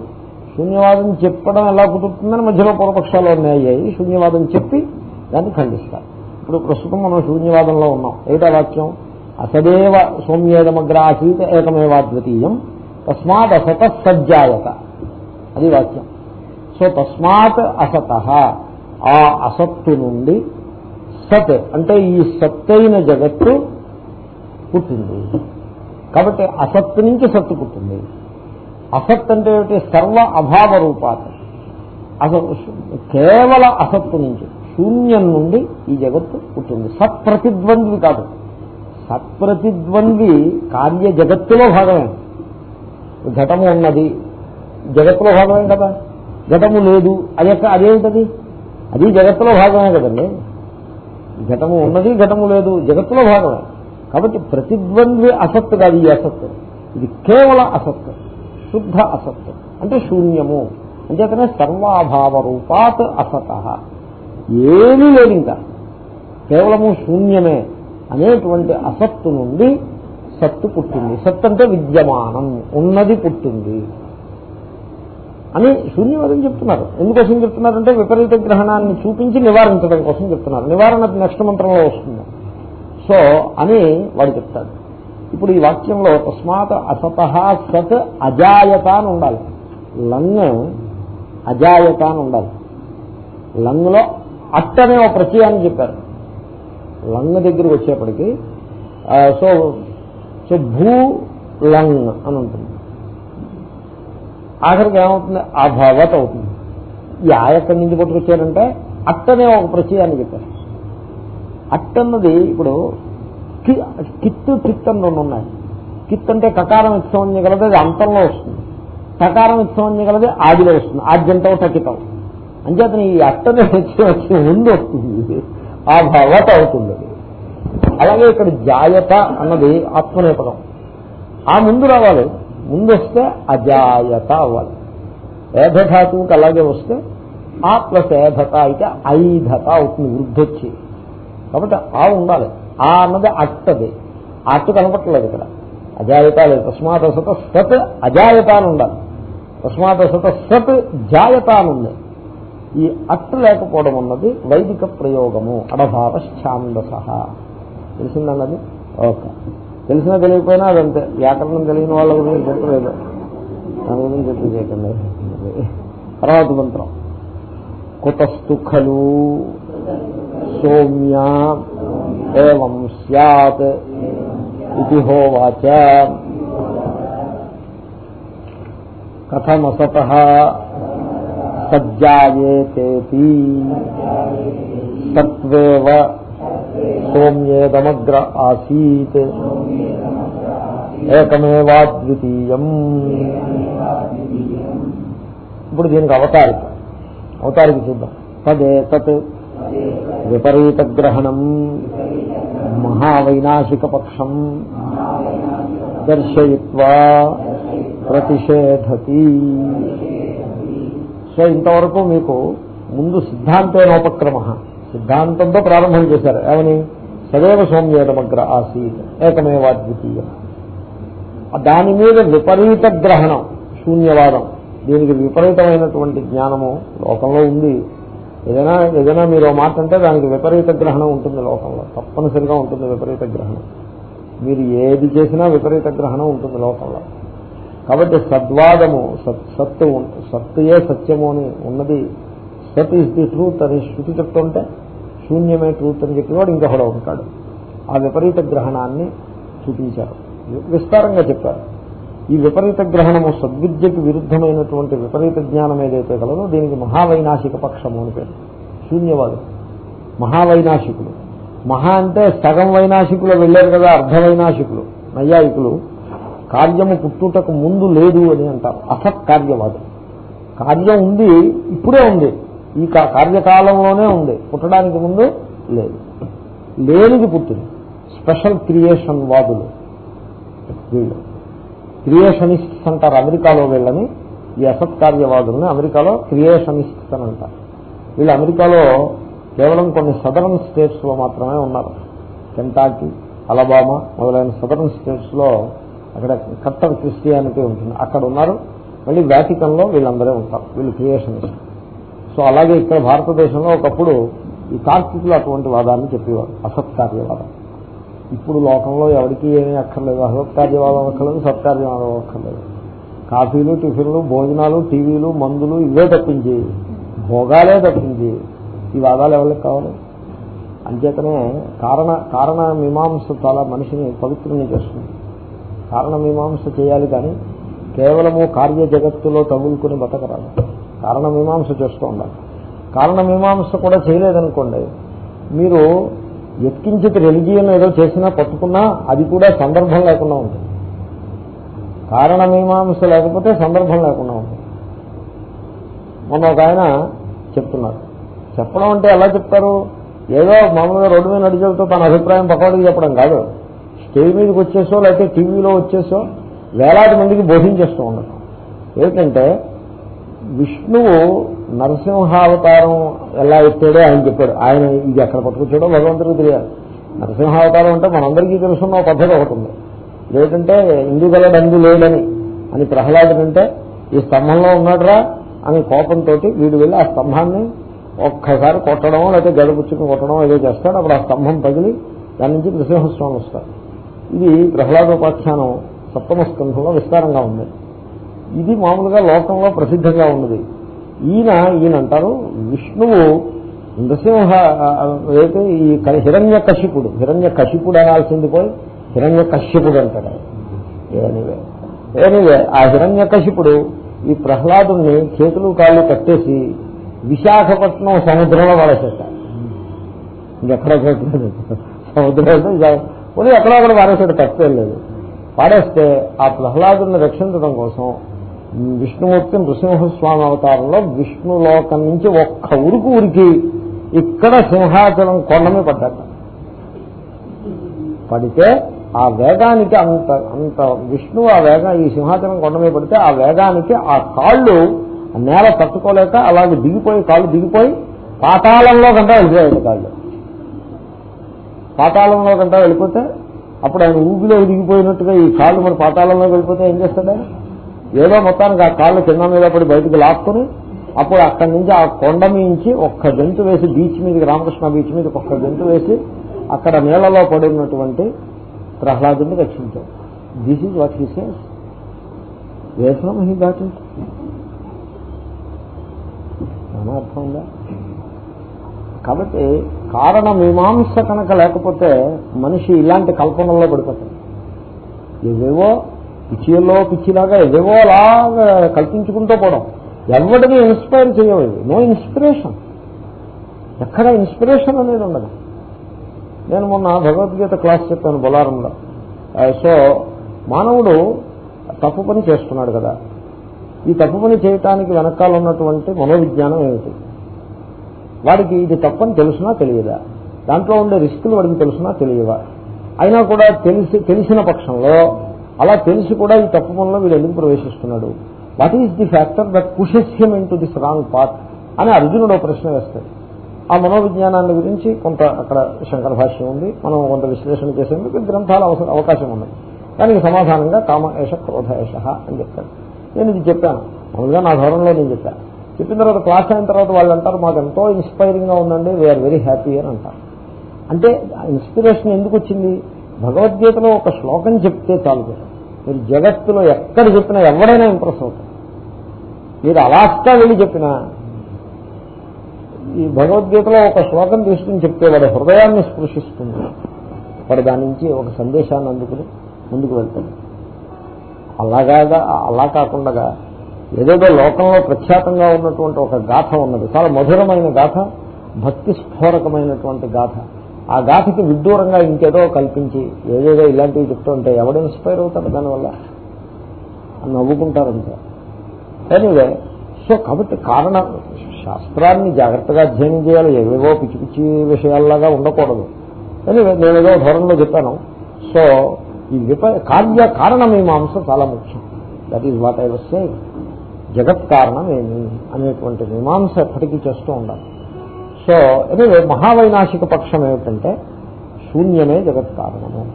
శూన్యవాదం చెప్పడం ఎలా కుదురుతుందని మధ్యలో పూర్వపక్షాలు అయ్యాయి శూన్యవాదం చెప్పి దాన్ని ఖండిస్తారు. ఇప్పుడు ప్రస్తుతం మనం శూన్యవాదంలో ఉన్నాం. ఏటా వాక్యం? అసదేవ సౌమ్యేదమగ్రాసీత ఏకమేవాద్వితీయం తస్మాత్ అసత సజ్జాయత. అది వాక్యం. సో తస్మాత్ అసత ఆ అసత్తు నుండి సత్ అంటే ఈ సత్తైన జగత్తు పుట్టింది. కాబట్టి అసత్తు నుంచి సత్తు పుట్టింది. అసత్ అంటే ఏమిటి? సర్వ అభావ రూపాత్. అసలు కేవల అసత్తు నుంచి శూన్యం నుండి ఈ జగత్తు పుట్టింది. సత్ప్రతిద్వంద్వి కాదు. సత్ప్రతిద్వంద్వి కార్య జగత్తులో భాగమే. ఘటము ఉన్నది. జగత్తులో భాగమే కదా. ఘటము లేదు. అది ఎక్కడ అదేమిటది అది జగత్తులో భాగమే కదండి. ఘటము ఉన్నది ఘటము లేదు. జగత్తులో భాగమే. కాబట్టి ప్రతిద్వంద్వి అసత్తు కాదు ఈ అసత్తు. ఇది కేవల అసత్తు. శుద్ధ అసత్తు. అంటే శూన్యము. అంచేతనే సర్వాభావ రూపాత్ అసత. ఏమీ లేదు ఇంకా కేవలము శూన్యమే అనేటువంటి అసత్తు నుండి సత్తు పుట్టింది. సత్ అంటే విద్యమానం. ఉన్నది పుట్టింది. అని శూన్యవాదం చెప్తున్నారు. ఎందుకోసం చెప్తున్నారంటే విపరీత గ్రహణాన్ని చూపించి నివారించడం కోసం చెప్తున్నారు. నివారణ నెక్స్ట్ మంత్రంలో వస్తుంది. సో అని వాడు చెప్తాడు. ఇప్పుడు ఈ వాక్యంలో తస్మాత్ అసత సత్ అజాయత అని ఉండాలి. లంగ్ అజాయత అని ఉండాలి. లంగ్లో అట్ అనే ఒక ప్రత్యయాన్ని చెప్పారు. లంగ్ దగ్గరికి వచ్చేప్పటికి సో సో భూ లంగ్ అని ఉంటుంది. ఆఖరికి ఏమవుతుంది? అభవత్ అవుతుంది. ఈ ఆ ఎక్కడి నుంచి పట్టుకొచ్చారంటే అట్టనే ఒక ప్రత్యయాన్ని చెప్పారు. అట్టన్నది ఇప్పుడు కిత్తు టిత్ అని రెండు ఉన్నాయి. కిత్ అంటే కకారం ఇత్సవం గలది అది అంతంలో వస్తుంది. టకారం ఇత్సవం గలది ఆదిలో వస్తుంది. ఆద్యంతో టకితం అంచేతను ఈ అట్టనే వచ్చి వచ్చి ముందు వస్తుంది. ఆ భవత అవుతుంది అది. అలాగే ఇక్కడ జాయత అన్నది ఆత్మనేపదం ఆ ముందు రావాలి. ముందు వస్తే అజాయత అవ్వాలి. ఏధధాతువుకి అలాగే వస్తే ఆ ప్లస్ ఏధత అయితే ఐధత అవుతుంది వృద్ధొచ్చి. కాబట్టి ఆ ఉండాలి. ఆ అన్నది అట్టది. అట్టు కనపట్టలేదు ఇక్కడ. అజాయత లేదు. తస్మాత్ సత సత్ అజాయత అని ఉండాలి. తస్మాత్ సత సత్ జాయత అని ఉంది. ఈ అట్టు లేకపోవడం అన్నది వైదిక ప్రయోగము. అడభావ ఛాందస తెలిసిందండి అది ఓకే. తెలిసినా తెలియకపోయినా అదంతే. వ్యాకరణం తెలియని వాళ్ళ గురించి చెప్పలేదు. దాని గురించి చెప్పి చేయకండి. తర్వాత మంత్రం. కుతస్తు ఖలు సౌమ్య ఏం సత్ ఇది హోవాచ. కథమసత సజ్జాయేతేతి. సత్వేవ సోమ్యేదమగ్ర ఆసీత్. ఏకమేవాద్వితీయం. ఇప్పుడు దీనికి అవతారిక. అవతారిక చూద్దాం. తదేతత్ విపరీత గ్రహణం మహావైనాశిక పక్షం దర్శయిత్వా ప్రతిషేధతి. సో ఇంతవరకు మీకు ముందు సిద్ధాంతేనోపక్రమ. సిద్ధాంతంతో ప్రారంభం చేశారు. ఏమని? సదైవ సౌమ్యేతమగ్ర ఆసీత్. ఏకమేవాద్వితీయ దాని మీద విపరీత గ్రహణం శూన్యవాదం. దీనికి విపరీతమైనటువంటి జ్ఞానము లోకంలో ఉంది. ఏదైనా ఏదైనా మీరు మాట అంటే దానికి విపరీత గ్రహణం ఉంటుంది లోకంలో. తప్పనిసరిగా ఉంటుంది విపరీత గ్రహణం. మీరు ఏది చేసినా విపరీత గ్రహణం ఉంటుంది లోకంలో. కాబట్టి సద్వాదము సత్ సత్తు సత్తుయే సత్యము అని ఉన్నది. దట్ ఈస్ ది ట్రూత్ అని శృతి చెప్తుంటే శూన్యమే ట్రూత్ అని చెప్పినవాడు ఇంకొకడు ఉంటాడు. ఆ విపరీత గ్రహణాన్ని చూపించారు. విస్తారంగా చెప్పారు. ఈ విపరీత గ్రహణము సద్విద్యకు విరుద్ధమైనటువంటి విపరీత జ్ఞానం ఏదైతే కలదో దీనికి మహావైనాశిక పక్షము అని పేరు. శూన్యవాదు. మహావైనాశికులు మహా అంటే సగం వైనాశికులు వెళ్ళారు కదా అర్ధవైనాశికులు నైయాయికులు. కార్యము పుట్టుటకు ముందు లేదు అని అంటారు. అసత్ కార్యవాదం కార్యం ఉంది ఇప్పుడే ఉంది. ఈ కార్యకాలంలోనే ఉంది. పుట్టడానికి ముందు లేదు. లేనిది పుట్టింది. స్పెషల్ క్రియేషన్ వాదులు. వీళ్ళు. క్రియేషనిస్ట్స్ అంటారు అమెరికాలో వీళ్ళని. ఈ అసత్కార్యవాదుల్ని అమెరికాలో క్రియేషనిస్ట్స్ అని అంటారు. వీళ్ళు అమెరికాలో కేవలం కొన్ని సదరన్ స్టేట్స్లో మాత్రమే ఉన్నారు. కెంటాకీ అలబామా మొదలైన సదరన్ స్టేట్స్లో అక్కడ కట్టర్ క్రిస్టియానిటీ ఉంటుంది. అక్కడ ఉన్నారు. మళ్ళీ వ్యాటికన్లో వీళ్ళందరే ఉంటారు. వీళ్ళు క్రియేషనిస్ట్ సో అలాగే ఇక్కడ భారతదేశంలో ఒకప్పుడు ఈ కార్తీకులు అటువంటి వాదాన్ని చెప్పేవారు అసత్కార్యవాదం. ఇప్పుడు లోకంలో ఎవరికి ఏమీ అక్కర్లేదు. అసత్కార్యవాదం అక్కర్లేదు సత్కార్యవాదం అక్కర్లేదు. కాఫీలు టిఫిన్లు భోజనాలు టీవీలు మందులు ఇవే తప్పించి భోగాలే తప్పించి ఈ వాదాలు ఎవరికి కావాలి? అంచేతనే కారణ కారణ మీమాంస చాలా మనిషిని పవిత్రుని చేస్తుంది. కారణ మీమాంస చేయాలి కానీ కేవలము కార్య జగత్తులో తగులుకుని బతకరాదు. కారణ మీమాంస చేస్తూ ఉండాలి. కారణ మీమాంస కూడా చేయలేదనుకోండి మీరు ఎత్కించిత రెలిజియన్ ఏదో చేసినా పట్టుకున్నా అది కూడా సందర్భం లేకుండా ఉంటుంది. కారణ మీమాంస లేకపోతే సందర్భం లేకుండా ఉంటుంది. మొన్న ఒక ఆయన చెప్తున్నారు. చెప్పడం అంటే ఎలా చెప్తారు? ఏదో మామూలుగా రోడ్డు మీద నడిచేతో తన అభిప్రాయం పక్కవాడికి చెప్పడం కాదు. స్టేజ్ మీదకి వచ్చేసో లేకపోతే టీవీలో వచ్చేసో వేలాది మందికి బోధించేస్తూ ఉండటం. ఏమిటంటే విష్ణువు నరసింహావతారం ఎలా ఎత్తాడో ఆయన చెప్పాడు. ఆయన ఇది ఎక్కడ పట్టుకొచ్చాడో భగవంతుడికి తెలియాలి. నరసింహావతారం అంటే మనందరికీ తెలుసున్న పద్ధతి ఒకటి ఉంది. లేదంటే ఇందుగలడు అందు లేడని అని ప్రహ్లాదుడు అంటే ఈ స్తంభంలో ఉన్నాడురా అని కోపంతో వీడు వెళ్ళి ఆ స్తంభాన్ని ఒక్కసారి కొట్టడం లేకపోతే గడపుచ్చుకుని కొట్టడం ఏదో చేస్తాడు. అప్పుడు ఆ స్తంభం పగిలి దాని నుంచి నృసింహస్వామి వస్తాడు ఇది ప్రహ్లాదోపాఖ్యానం సప్తమ స్కంధంలో విస్తారంగా ఉంది. ఇది మామూలుగా లోకంలో ప్రసిద్ధంగా ఉన్నది. ఈయన ఈయన అంటారు విష్ణువు నృసింహ అయితే ఈ హిరణ్య కశిపుడు హిరణ్య కశిపుడు అనాల్సింది పోయి హిరణ్య కశ్యపుడు అంటాడు ఏనివే ఏనివే ఆ హిరణ్య కశిపుడు ఈ ప్రహ్లాదుని చేతులు కాళ్ళు కట్టేసి విశాఖపట్నం సముద్రంలో వాడేసేట ఇంకెక్కడ సముద్రం సముద్రంలో పోనీ ఎక్కడో అక్కడ వాడేసాడు తప్పేం లేదు. పాడేస్తే ఆ ప్రహ్లాదుని రక్షించడం కోసం విష్ణుమూర్తి నృసింహస్వామి అవతారంలో విష్ణులోకం నుంచి ఒక్క ఉరుకు ఉరికి ఇక్కడ సింహాచలం కొండమే పడ్డాడు పడితే ఆ వేగానికి అంత అంత విష్ణు ఆ వేగం ఈ సింహాచలం కొండ మీద పడితే ఆ వేగానికి ఆ కాళ్ళు నేల తట్టుకోలేక అలాగే దిగిపోయి కాళ్ళు దిగిపోయి పాతాళంలో కంటా వెళ్ళిపోయాడు కాళ్ళు పాతాళంలో కంటా వెళ్ళిపోతే అప్పుడు ఆయన ఊపిలో దిగిపోయినట్టుగా ఈ కాళ్ళు మరి పాతాళంలో వెళ్ళిపోతే ఏం చేస్తాడు ఆయన? ఏదో మొత్తానికి ఆ కాళ్ళు కింద మీద పడి బయటకు లాక్కుని అప్పుడు అక్కడి నుంచి ఆ కొండ నుంచి ఒక్క జంతు వేసి బీచ్ మీదకి రామకృష్ణ బీచ్ మీద ఒక్క జంతు వేసి అక్కడ నీళ్ళలో పడినటువంటి ప్రహ్లాదుని రక్షించాడు this is what he says వేసం he that it అర్థంగా అర్థం కాబట్టి కారణ మీమాంస కనుక లేకపోతే మనిషి ఇలాంటి కల్పనల్లో పడిపోతాడు. ఏవేవో పిచ్చిలో పిచ్చిలాగా ఏదేవో అలాగా కల్పించుకుంటూ పోవడం. ఎవరిని ఇన్స్పైర్ చేయవు నో ఇన్స్పిరేషన్ ఎక్కడ ఇన్స్పిరేషన్ అనేది ఉండదు. నేను మొన్న భగవద్గీత క్లాస్ చెప్పాను బొలారంలో. సో మానవుడు తప్పు పని చేస్తున్నాడు కదా. ఈ తప్పు పని చేయటానికి వెనకాల ఉన్నటువంటి మనోవిజ్ఞానం ఏమిటి? వాడికి ఇది తప్పని తెలుసునా తెలియదా? దాంట్లో ఉండే రిస్కులు వాడికి తెలుసునా తెలియవా? అయినా కూడా తెలిసి తెలిసిన పక్షంలో అలా తెలిసి కూడా ఈ తప్పు పనిలో వీడు ఎందుకు ప్రవేశిస్తున్నాడు? What is the factor that pushes him into this wrong path అని అర్జునుడు ఒక ప్రశ్న వేస్తాడు. ఆ మనోవిజ్ఞానాన్ని గురించి కొంత అక్కడ శంకర భాష్యం ఉంది. మనం కొంత విశ్లేషణ చేసేందుకు గ్రంథాలు అవసరం అవకాశం ఉంది దానికి సమాధానంగా కామ ఏష క్రోధ ఏష అని చెప్తాను నేను ఇది చెప్పాను. మామూలుగా నా ధోరణిలో నేను చెప్పాను చెప్పిన తర్వాత క్లాస్ అయిన తర్వాత వాళ్ళు అంటారు మాకు ఎంతో ఇన్స్పైరింగ్గా ఉందండి వీఆర్ వెరీ హ్యాపీ అని అంటారు. అంటే ఇన్స్పిరేషన్ ఎందుకు వచ్చింది? భగవద్గీతలో ఒక శ్లోకం చెప్తే చాలు మీరు జగత్తులో ఎక్కడ చెప్పినా ఎవడైనా ఇంప్రెస్ అవుతారు. మీరు అలాస్కా వెళ్ళి చెప్పినా ఈ భగవద్గీతలో ఒక శ్లోకం తీసుకుని చెప్తే వాడి హృదయాన్ని స్పృశిస్తుంది. వాడు దాని నుంచి ఒక సందేశాన్ని అందుకుని ముందుకు వెళ్తాడు. అలాగా అలా కాకుండా ఏదేదో లోకంలో ప్రఖ్యాతంగా ఉన్నటువంటి ఒక గాథ ఉన్నది. చాలా మధురమైన గాథ భక్తి స్ఫోరకమైనటువంటి గాథ. ఆ గాథకి విడ్డూరంగా ఇంకేదో కల్పించి ఏదేదో ఇలాంటివి చెప్తూ ఉంటే ఎవడు ఇన్స్పైర్ అవుతాడు దానివల్ల? అని నవ్వుకుంటారంటే ఎనీవే సో కాబట్టి కారణం శాస్త్రాన్ని జాగ్రత్తగా అధ్యయనం చేయాలి. ఏవేవో పిచ్చి పిచ్చి విషయాల్లాగా ఉండకూడదు. ఎనీవే నేను ఏదో ధోరణిలో చెప్పాను. సో ఈ విప కార్య కారణమీమాంస చాలా ముఖ్యం. దట్ ఈజ్ వాట్ ఐ వస్ జగత్ కారణం ఏమి అనేటువంటి మీమాంస ఎప్పటికీ చేస్తూ ఉండాలి. సో అదే మహావైనాశిక పక్షం ఏమిటంటే శూన్యమే జగత్ కారణము.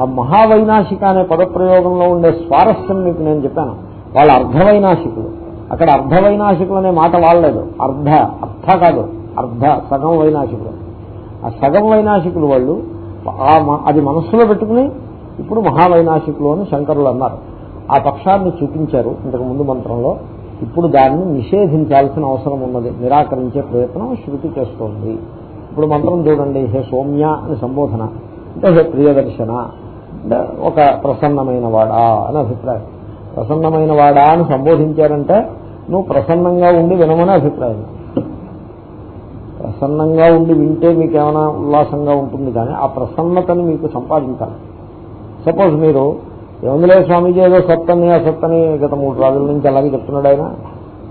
ఆ మహావైనాశిక అనే పదప్రయోగంలో ఉండే స్వారస్యం మీకు నేను చెప్పాను. వాళ్ళ అర్ధవైనాశికులు. అక్కడ అర్ధవైనాశికులు అనే మాట వాడలేదు. అర్ధ అర్థ కాదు. అర్ధ సగం వైనాశికులు. ఆ సగం వైనాశికులు వాళ్ళు ఆ మ- అది మనస్సులో పెట్టుకుని ఇప్పుడు మహావైనాశికులు అని శంకరులు అన్నారు. ఆ పక్షాన్ని చూపించారు ఇంతకు ముందు మంత్రంలో. ఇప్పుడు దాన్ని నిషేధించాల్సిన అవసరం ఉన్నది. నిరాకరించే ప్రయత్నం శృతి చేస్తోంది. ఇప్పుడు మంత్రం చూడండి. హే సౌమ్య అని సంబోధన. అంటే హే ప్రియదర్శన. అంటే ఒక ప్రసన్నమైన వాడా అని అభిప్రాయం. ప్రసన్నమైన వాడా అని సంబోధించారంటే నువ్వు ప్రసన్నంగా ఉండి వినమని అభిప్రాయం. ప్రసన్నంగా ఉండి వింటే మీకు ఏమైనా ఉల్లాసంగా ఉంటుంది కానీ ఆ ప్రసన్నతని మీకు సంపాదించాలి. సపోజ్ మీరు ఏముందిలే స్వామీజీ ఏదో సత్తని అసత్తని గత మూడు రోజుల నుంచి అలాగే చెప్తున్నాడు ఆయన.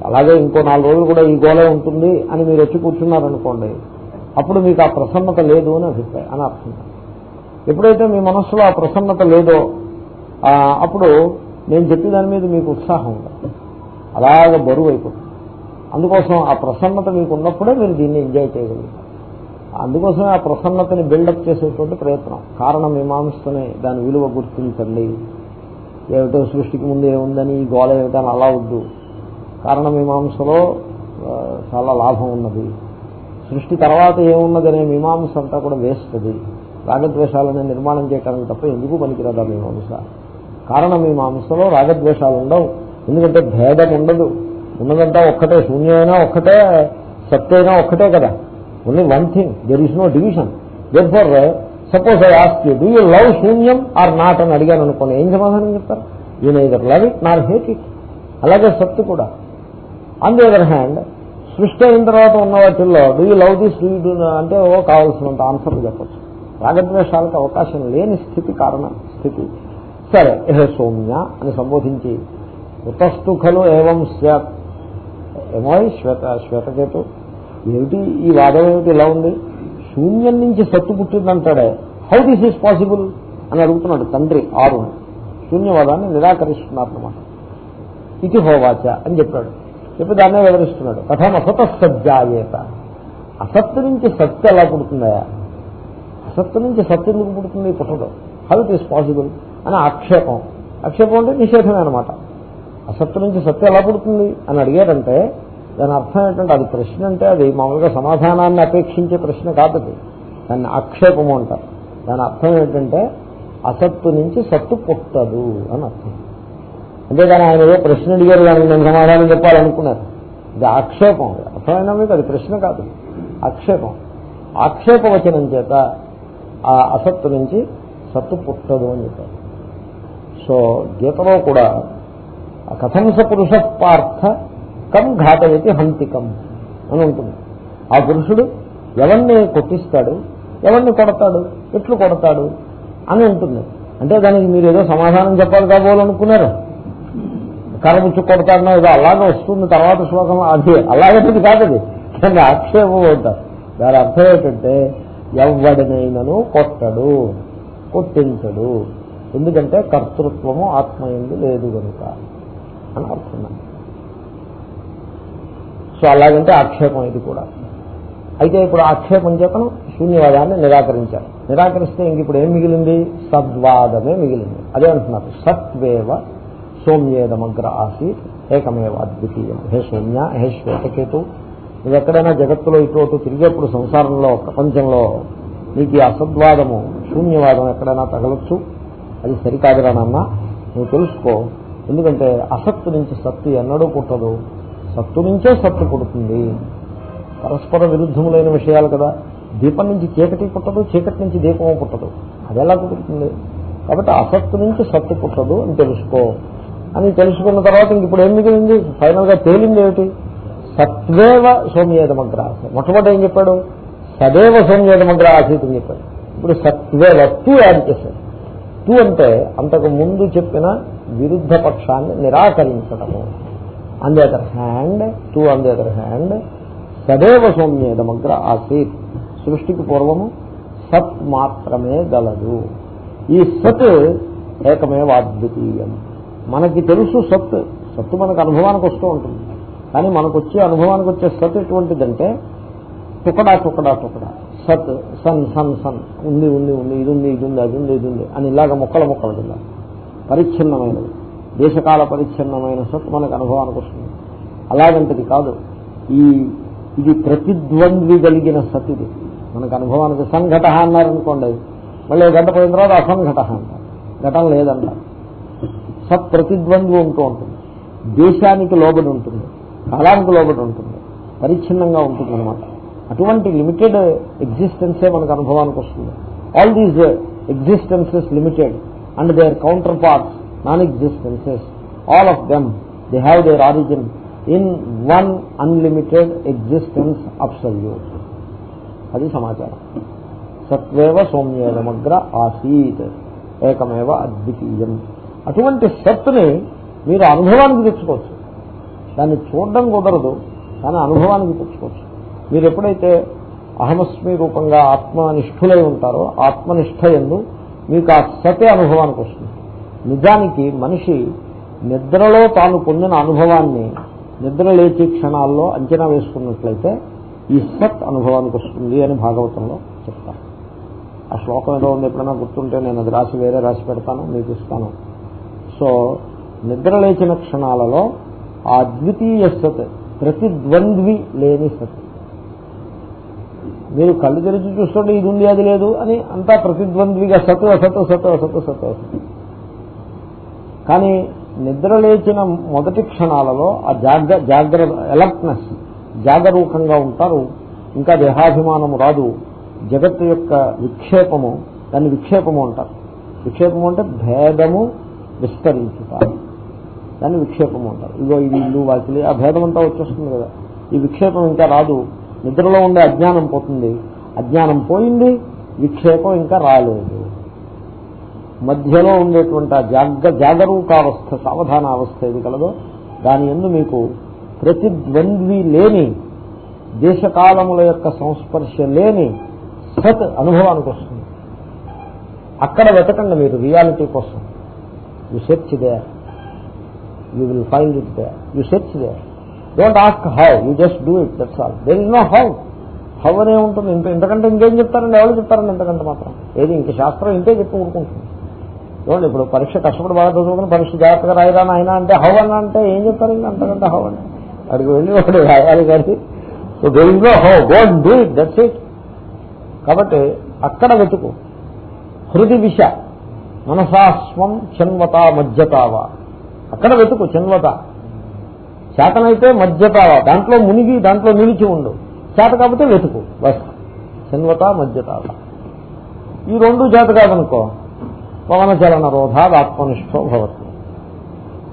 అలాగే ఇంకో నాలుగు రోజులు కూడా ఈ గోళ ఉంటుంది అని మీరు వచ్చి కూర్చున్నారనుకోండి అప్పుడు మీకు ఆ ప్రసన్నత లేదు అని అభిప్రాయం అని అర్థం. ఎప్పుడైతే మీ మనస్సులో ఆ ప్రసన్నత లేదో అప్పుడు నేను చెప్పే దాని మీద మీకు ఉత్సాహం ఉండదు అలాగ బరువు అయిపోతుంది అందుకోసం ఆ ప్రసన్నత మీకు ఉన్నప్పుడే మీరు దీన్ని ఎంజాయ్ చేయగలుగుతారు. అందుకోసమే ఆ ప్రసన్నతని బిల్డప్ చేసేటువంటి ప్రయత్నం. కారణం మీమాంసని దాని విలువ గుర్తించండి. ఏమిటో సృష్టికి ముందు ఏముందని ఈ గోళ ఏమిటని అలా వద్దు. కారణమీమాంసలో చాలా లాభం ఉన్నది. సృష్టి తర్వాత ఏమున్నదనే మీమాంస అంతా కూడా వేస్తుంది. రాగద్వేషాలను నిర్మాణం చేయడానికి తప్ప ఎందుకు పనికిరాదా మీమాంస? కారణమీమాంసలో రాగద్వేషాలు ఉండవు. ఎందుకంటే భేదం ఉండదు. ఉన్నదంతా ఒక్కటే శూన్యమైనా ఒక్కటే సత్యైనా ఒక్కటే కదా. Only one thing there is no division therefore suppose I ask you do you love shunyam or not అని అడిగాను అనుకోండి. ఏం సమాధానం చెప్తారు? You neither love it nor hate it అలాగే సత్తు కూడా. ఆన్ ది అదర్ హ్యాండ్ సృష్టి అయిన తర్వాత ఉన్న వాటిల్లో do you love this do you అంటే ఓ కావాల్సినంత ఆన్సర్లు చెప్పచ్చు. రాగద్వేషాలకు అవకాశం లేని స్థితి కారణం స్థితి. సరే హే సౌమ్య అని సంబోధించి ఉతస్థు ఖలు ఏవం స్యాత్? ఏమో శ్వేత శ్వేతకేతు. ఏమిటి ఈ వాదం? ఏమిటి ఇలా ఉంది? శూన్యం నుంచి సత్తు పుట్టిందంటాడే. హౌ దిస్ ఈస్ పాసిబుల్ అని అడుగుతున్నాడు తండ్రి ఆరు శూన్యవాదాన్ని నిరాకరిస్తున్నారన్నమాట ఇది హోవాచ అని చెప్పాడు. చెప్పి దాన్నే వివరిస్తున్నాడు. కథం అసత సజ్జాయేత అసత్తు నుంచి సత్తు ఎలా పుడుతుందా అసత్తు నుంచి సత్తు ఎందుకు పుడుతుంది? పుట్టదు. హౌ ఇట్ ఈస్ పాసిబుల్ అని ఆక్షేపం. ఆక్షేపం అంటే నిషేధమే అనమాట అసత్తు నుంచి సత్తు ఎలా పుడుతుంది? అని అడిగారంటే దాని అర్థం ఏంటంటే అది ప్రశ్న అంటే అది మామూలుగా సమాధానాన్ని అపేక్షించే ప్రశ్న కాదు దాన్ని ఆక్షేపము అంటారు. దాని అర్థం ఏంటంటే అసత్తు నుంచి సత్తు పుట్టదు అని అర్థం. అంతేగాని ఆయన ఏదో ప్రశ్న అడిగారు కానీ నేను సమాధానం చెప్పాలనుకున్నారు ఇది ఆక్షేపం. అర్థమైనా మీకు అది ప్రశ్న కాదు. ఆక్షేపం. ఆక్షేపవచనం చేత ఆ అసత్తు నుంచి సత్తు పుట్టదు అని చెప్పారు. సో గీతలో కూడా కథం సపురుష పార్థ కం ఘాతయతి హంతికం అని ఉంటుంది. ఆ పురుషుడు ఎవరిని కొట్టిస్తాడు ఎవరిని కొడతాడు ఎట్లు కొడతాడు అని ఉంటుంది. అంటే దానికి మీరు ఏదో సమాధానం చెప్పాలి కాబోలనుకున్నారు. కరముచ్చు కొడతాడనో ఏదో అలాగే వస్తుంది తర్వాత శ్లోకం అది అలాగేది కాదు అది. దాన్ని ఆక్షేపం అవుతారు దాని అర్థం ఏంటంటే ఎవడినైనను కొట్టడు కొట్టించడు. ఎందుకంటే కర్తృత్వము ఆత్మయందు లేదు కనుక అని అర్థం. సో అలాగంటే ఆక్షేపం ఇది కూడా. అయితే ఇప్పుడు ఆక్షేపం చేతను శూన్యవాదాన్ని నిరాకరించారు. నిరాకరిస్తే ఇంక ఇప్పుడు ఏం మిగిలింది? సద్వాదమే మిగిలింది. అదే అంటున్నారు. సత్వేవ సోమ్యేదమగ్ర ఆసీత్ ఏకమేవ అద్వితీయం. హే సోమ్య హే శ్వేతకేతు. నువ్వు ఎక్కడైనా జగత్తులో ఇటు తిరిగేప్పుడు సంసారంలో ప్రపంచంలో నీకు ఈ అసద్వాదము శూన్యవాదం ఎక్కడైనా తగలొచ్చు? అది సరికాదురా నాన్న. నువ్వు తెలుసుకో. ఎందుకంటే అసత్తు నుంచి సత్తు ఎన్నడూ పుట్టదు. సత్తు నుంచే సత్తు పుడుతుంది. పరస్పర విరుద్ధములైన విషయాలు కదా. దీపం నుంచి చీకటి పుట్టదు చీకటి నుంచి దీపము పుట్టదు. అది ఎలా కుదురుతుంది కాబట్టి అసత్తు నుంచి సత్తు పుట్టదు అని తెలుసుకో. అని తెలుసుకున్న తర్వాత ఇంక ఇప్పుడు ఏం మిగిలింది? ఫైనల్గా తేలింది ఏమిటి? సత్వేవ సౌమ్యేదమగ్ర మొట్టమొదటి ఏం చెప్పాడు? సదేవ సౌమ్యేదమగ్ర ఆసీత్ అని చెప్పాడు. ఇప్పుడు సత్వేవ టూ యాడ్ చేశాడు టూ అంటే అంతకు ముందు చెప్పిన విరుద్ధ పక్షాన్ని నిరాకరించడము. On the other hand two on the other hand సదేవ సౌమ్యేదమగ్ర ఆసీత్ సృష్టికి పూర్వము సత్ మాత్రమే గలదు ఈ సత్ ఏకమేవ అద్వితీయం. మనకి తెలుసు సత్. సత్తు మనకు అనుభవానికి వస్తూ ఉంటుంది. కానీ మనకు వచ్చే అనుభవానికి వచ్చే సత్ ఎటువంటిదంటే టుకడా టుకడా టుకడా. సత్ సన్ సన్ సన్. ఉంది ఉంది ఉంది ఇది ఉంది ఇది ఉంది అది ఉంది ఇది ఉంది అని ఇలాగ మొక్కల మొక్కల కింద పరిచ్ఛిన్నమైనది దేశకాల పరిచ్ఛిన్నమైన సత్ మనకు అనుభవానికి వస్తుంది. అలాగంటది కాదు. ఈ ఇది ప్రతిద్వంద్వి కలిగిన సత్ ఇది. మనకు అనుభవానికి సంఘట అన్నారనుకోండి మళ్ళీ గంట పోయిన తర్వాత అసంఘట అంటారు. ఘటన లేదంటారు. సత్ ప్రతిద్వంద్వి ఉంటూ ఉంటుంది. దేశానికి లోబడి ఉంటుంది. కాలానికి లోబడి ఉంటుంది. పరిచ్ఛిన్నంగా ఉంటుంది అనమాట అటువంటి లిమిటెడ్ ఎగ్జిస్టెన్సే మనకు అనుభవానికి వస్తుంది. All these existences limited and their counterparts non existences all of them they have their origin in one unlimited existence absolute అది సమాచారం. సత్వేవ సౌమ్యేదమగ్ర ఆసీత్. ఏకమేవ అద్వితీయం. అటువంటి సత్తుని మీరు అనుభవానికి తెచ్చుకోవచ్చు. దాన్ని చూడడం కుదరదు కానీ అనుభవానికి తెచ్చుకోవచ్చు. మీరు ఎప్పుడైతే అహమస్మి రూపంగా ఆత్మనిష్ఠులై ఉంటారో ఆత్మనిష్ట ఎందు మీకు ఆ సతే అనుభవానికి వస్తుంది. నిజానికి మనిషి నిద్రలో తాను పొందిన అనుభవాన్ని నిద్ర లేచి క్షణాల్లో అంచనా వేసుకున్నట్లయితే ఈ సత్ అనుభవానికి వస్తుంది అని భాగవతంలో చెప్తారు. ఆ శ్లోకం ఏదో ఉంది ఎప్పుడైనా గుర్తుంటే నేను అది రాసి వేరే రాసి పెడతాను మీకు ఇస్తాను. సో నిద్ర లేచిన క్షణాలలో ఆ ద్వితీయ సత్ ప్రతిద్వంద్వి లేని సత్. మీరు కళ్ళు తెరిచి చూస్తుంటే ఇది ఉంది అది లేదు అని అంతా ప్రతిద్వంద్విగా సత్ అసత్ సత్ అసత్ సత్ అసత్. కానీ నిద్ర లేచిన మొదటి క్షణాలలో ఆ జాగ్ర జాగ్ర ఎలర్ట్నెస్ జాగరూకంగా ఉంటారు. ఇంకా దేహాభిమానము రాదు. జగత్తు యొక్క విక్షేపము దాన్ని విక్షేపము అంటారు. విక్షేపము అంటే భేదము విస్తరించుట. దాన్ని విక్షేపము అంటారు. ఇగో ఇది ఇల్లు వాకిలి ఆ భేదం అంతా వచ్చేస్తుంది కదా. ఈ విక్షేపం ఇంకా రాదు. నిద్రలో ఉండే అజ్ఞానం పోతుంది. అజ్ఞానం పోయింది విక్షేపం ఇంకా రాలేదు. మధ్యలో ఉండేటువంటి ఆ జాగ జాగరూకావస్థ సావధాన అవస్థ ఏది కలదో దాని ఎందు మీకు ప్రతిద్వంద్వి లేని దేశకాలముల యొక్క సంస్పర్శ లేని సత్ అనుభవానికి వస్తుంది. అక్కడ వెతకండి మీరు రియాలిటీ కోసం. You search there you will find it there you search there don't ask how you just do it that's all there is no how how అనే ఉంటుంది. ఇంత ఇంతకంటే ఇంకేం చెప్తారండి? ఎవరు చెప్తారండి? ఇంతకంటే మాత్రం. ఏది? ఇంక శాస్త్రం ఇంతే చెప్పి ఊరుకుంటుంది. చూడండి ఇప్పుడు పరీక్ష కష్టపడి బాగా చదువుకుని పరీక్ష జాగ్రత్తగా రాయరా ఆయన అంటే హౌ అన్న అంటే ఏం చెప్తారు అంతకంటే హౌ అక్కడికి వెళ్ళి ఒకటి రాయాలి కానీ. So there how go do it that's it కాబట్టి అక్కడ వెతుకు. హృది విష. మనసాస్వం చిన్వత మధ్యతావా అక్కడ వెతుకు చిన్వత చేతనైతే మధ్యతావా దాంట్లో మునిగి దాంట్లో నిలిచి ఉండు. చేత కాకపోతే వెతుకు. బస్. చిన్వత మధ్యతావా ఈ రెండు చేత కాదనుకో. పవన చలన రోధాద్ భవతి.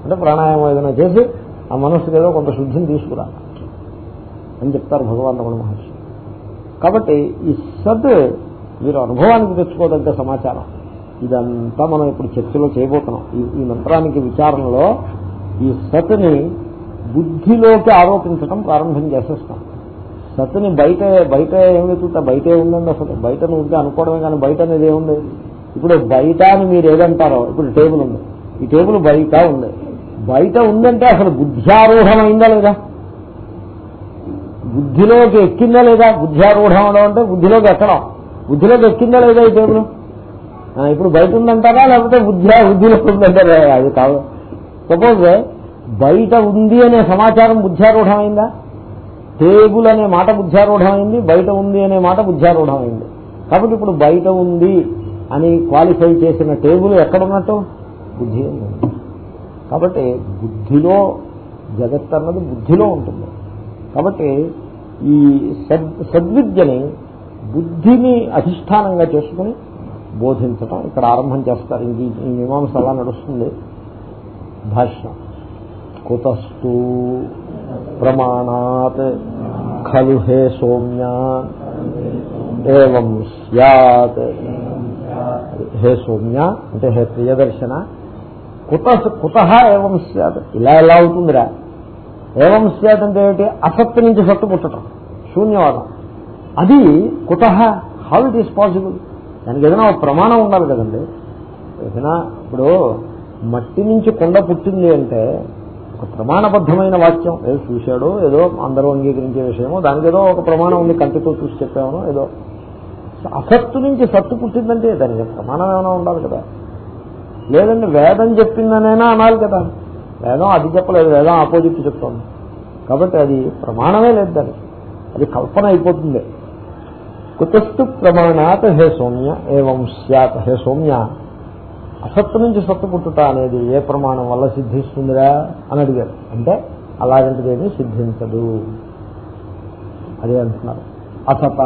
అంటే ప్రాణాయామం ఏదైనా చేసి ఆ మనస్సుకి ఏదో కొంత శుద్ధిని తీసుకురా. అని చెప్తారు భగవాన్ రమణ మహర్షి. కాబట్టి ఈ సత్ మీరు అనుభవానికి తెచ్చుకోదగ్గ సమాచారం. ఇదంతా మనం ఇప్పుడు చర్చలో చేయబోతున్నాం. ఈ ఈ మంత్రానికి విచారణలో ఈ సత్ని బుద్ధిలోకి ఆరోపించడం ప్రారంభం చేసేస్తాం. సత్ని బయట బయట ఏం వెతుకుతా బయటే ఉందండి అసలు. బయట నువ్వు అనుకోవడమే కానీ బయట అనేది ఏముంది? ఇప్పుడు బయట అని మీరు ఏదంటారో ఇప్పుడు టేబుల్ ఉంది. ఈ టేబుల్ బయట ఉంది. బయట ఉందంటే అసలు బుద్ధ్యారూఢం అయిందా లేదా? బుద్ధిలోకి ఎక్కిందా లేదా? బుద్ధ్యారూఢం అవడం అంటే బుద్ధిలోకి ఎక్కడం. బుద్ధిలోకి ఎక్కిందా లేదా ఈ టేబుల్? ఇప్పుడు బయట ఉందంటారా? లేకపోతే బుద్ధి బుద్ధిలో ఉందంటారా? అది కాదు. సపోజ్ బయట ఉంది అనే సమాచారం బుద్ధ్యారూఢమైందా టేబుల్ అనే మాట బుద్ధ్యారూఢమైంది బయట ఉంది అనే మాట బుద్ధ్యారూఢమైంది కాబట్టి ఇప్పుడు బయట ఉంది. అని క్వాలిఫై చేసిన టేబుల్ ఎక్కడున్నట్టు? బుద్ధి కాబట్టి బుద్ధిలో జగత్ అన్నది బుద్ధిలో ఉంటుంది. కాబట్టి ఈ సద్ సద్విద్యని బుద్ధిని అధిష్టానంగా చేసుకుని బోధించటం ఇక్కడ ఆరంభం చేస్తారు. ఇది ఈ- మీమాంస అలా నడుస్తుంది. భాష్యం. కుతస్తు ప్రమాణాత్ ఖలు హే సౌమ్య. ఏం సత్ హే సౌమ్య అంటే హే ప్రియదర్శన కుత కుత ఏం సత్ ఇలా ఎలా అవుతుందిరా ఏవం సత్ అంటే ఏమిటి? అసత్తు నుంచి సత్తు పుట్టడం శూన్యవాదం. అది కుత హౌ ఇట్ ఈస్ పాసిబుల్ దానికి ఏదైనా ఒక ప్రమాణం ఉండాలి కదండి. ఏదైనా ఇప్పుడు మట్టి నుంచి కొండ పుట్టింది అంటే ఒక ప్రమాణబద్ధమైన వాక్యం. ఏదో చూశాడో ఏదో అందరూ అంగీకరించే విషయమో దానికి ఏదో ఒక ప్రమాణం ఉంది కంటితో చూసి చెప్పామో ఏదో. అసత్తు నుంచి సత్తు పుట్టిందంటే దానికి ప్రమాణం ఏమైనా ఉండాలి కదా? లేదండి వేదం చెప్పిందనైనా అనాలి కదా? వేదం అది చెప్పలేదు వేదం ఆపోజిట్ చెప్తోంది. కాబట్టి అది ప్రమాణమే లేదు దానికి. అది కల్పన అయిపోతుంది. కుతస్థు ప్రమాణాత్ హే సౌమ్య ఏవం సత్ హే సౌమ్య. అసత్తు నుంచి సత్తు పుట్టుట అనేది ఏ ప్రమాణం వల్ల సిద్ధిస్తుందిరా అని అడిగారు. అంటే అలాగంటిదేమీ సిద్ధించదు. అదే అంటున్నారు. అసత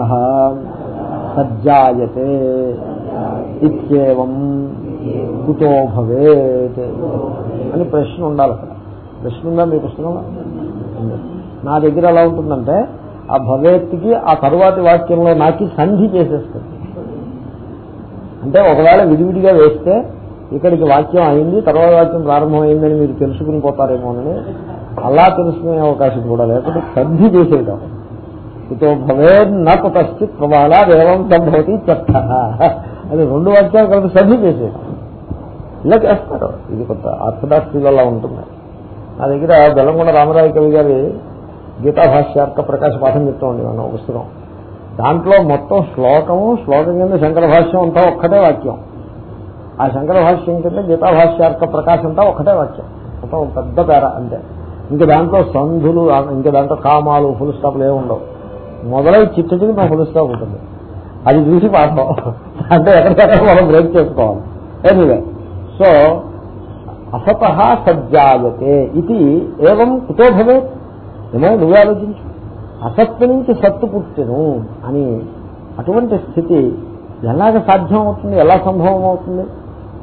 సజ్జాయతే ఇత్యేవం కుతో భవేత్ అని ప్రశ్న ఉండాలి అక్కడ. ప్రశ్న ఉందా మీ పుస్తకంలో నా దగ్గర ఎలా ఉంటుందంటే ఆ భవేత్కి ఆ తరువాతి వాక్యంలో నాకి సంధి చేసేస్తుంది. అంటే ఒకవేళ విడివిడిగా వేస్తే ఇక్కడికి వాక్యం అయింది తర్వాత వాక్యం ప్రారంభమైందని మీరు తెలుసుకుని పోతారేమోనని అలా తెలుసుకునే అవకాశం కూడా లేకపోతే సంధి చేసేయడం కుతో భవే నకుతశ్చిత్ ప్రమాణ దేవం సంభవతి చెత్త అది రెండు వాక్యాలు కలిపి సంధి చేసేయడం ఇలా చేస్తారు. ఇది కొత్త ఆర్థడాక్సీలలో ఉంటుంది. నా దగ్గర బెల్లంకొండ రామరాయ కవి గారి గీతా భాష్యార్థ ప్రకాశ పాఠం చెప్తామండి మనం పుస్తకం. దాంట్లో మొత్తం శ్లోకము శ్లోకం కింద శంకర భాష్యం అంతా ఒక్కటే వాక్యం. ఆ శంకర భాష్యం కింద గీతా భాష్యార్థ ప్రకాశం అంతా ఒక్కటే వాక్యం. మొత్తం పెద్ద పేర అంతే. ఇంకా దాంట్లో సంధులు ఇంకా దాంట్లో కామాలు ఫుల్ స్టాప్లు ఏమి ఉండవు. మొదలై చిట్ట చిన్న ఫుల్ ఉంటుంది. అది చూసి పాఠం అంటే ఎక్కడికక్కడ మనం బ్రేక్ చేసుకోవాలి. ఎనీవే సో అసత సజ్జాయతే ఇది ఏవం కుతో భవే ఏమో నువ్వే ఆలోచించు. అసత్తు నుంచి సత్తు పుట్టెను అని అటువంటి స్థితి ఎలాగ సాధ్యం అవుతుంది ఎలా సంభవం అవుతుంది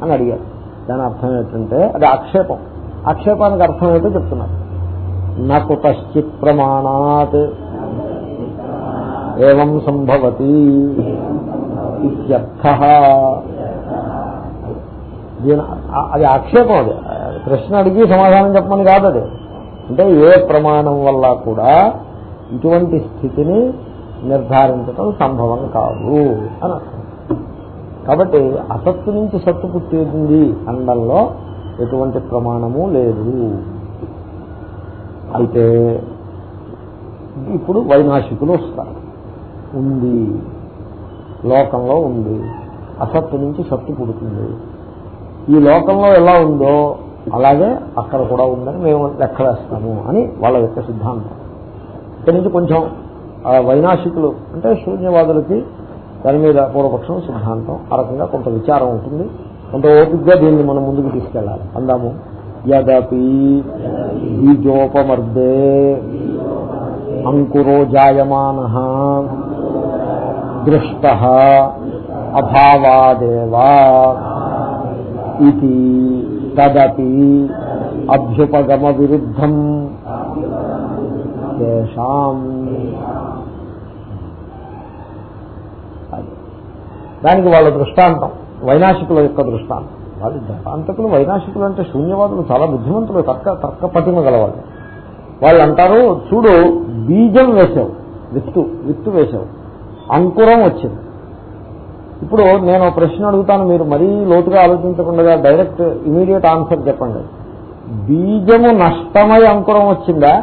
అని అడిగారు. దాని అర్థం ఏంటంటే అది ఆక్షేపం. ఆక్షేపానికి అర్థం ఏంటో చెప్తున్నారు. నాకు కశ్చిత్ ప్రమాణాత్ ఏం సంభవతి ఇత్యర్థ. దీని అది ఆక్షేపం అది. ప్రశ్న అడిగి సమాధానం చెప్పమని కాదు అది. అంటే ఏ ప్రమాణం వల్ల కూడా ఇటువంటి స్థితిని నిర్ధారించడం సంభవం కాదు అని కాబట్టి అసత్తు నుంచి సత్తు పుట్టేది అనడంలో ఎటువంటి ప్రమాణము లేదు. అయితే ఇప్పుడు వైనాశికులు వస్తారు. ఉంది. లోకంలో ఉంది. అసత్తు నుంచి సత్తు పుడుతుంది. ఈ లోకంలో ఎలా ఉందో అలాగే అక్కడ కూడా ఉందని మేము లెక్కలేస్తాము అని వాళ్ళ యొక్క సిద్ధాంతం. ఇక్కడి నుంచి కొంచెం వైనాశికులు అంటే శూన్యవాదులకి దాని మీద పూర్వపక్షం సిద్ధాంతం ఆ రకంగా కొంత విచారం ఉంటుంది. కొంత ఓపికగా దీన్ని మనం ముందుకు తీసుకెళ్ళాలి. అందాము. యదపి బీజోపమర్దే అంకురో జాయమాన దృష్ట అభావాదేవా ఇది తదపి అభ్యుపగమ విరుద్ధం తేషాం దానికి వాళ్ళ దృష్టాంతం వైనాశికుల యొక్క దృష్టాంతం. వాళ్ళు దృష్టాంతకులు వైనాశికులు అంటే శూన్యవాదులు చాలా బుద్ధిమంతులు తర్క తర్క పటిమ గలవాళ్ళు. వాళ్ళు అంటారు చూడు బీజం వేసావు విత్తు విత్తు వేసావు అంకురం వచ్చింది. ఇప్పుడు నేను ప్రశ్న అడుగుతాను మీరు మరీ లోతుగా ఆలోచించకుండా డైరెక్ట్ ఇమీడియట్ ఆన్సర్ చెప్పండి. బీజము నష్టమై అంకురం వచ్చిందా?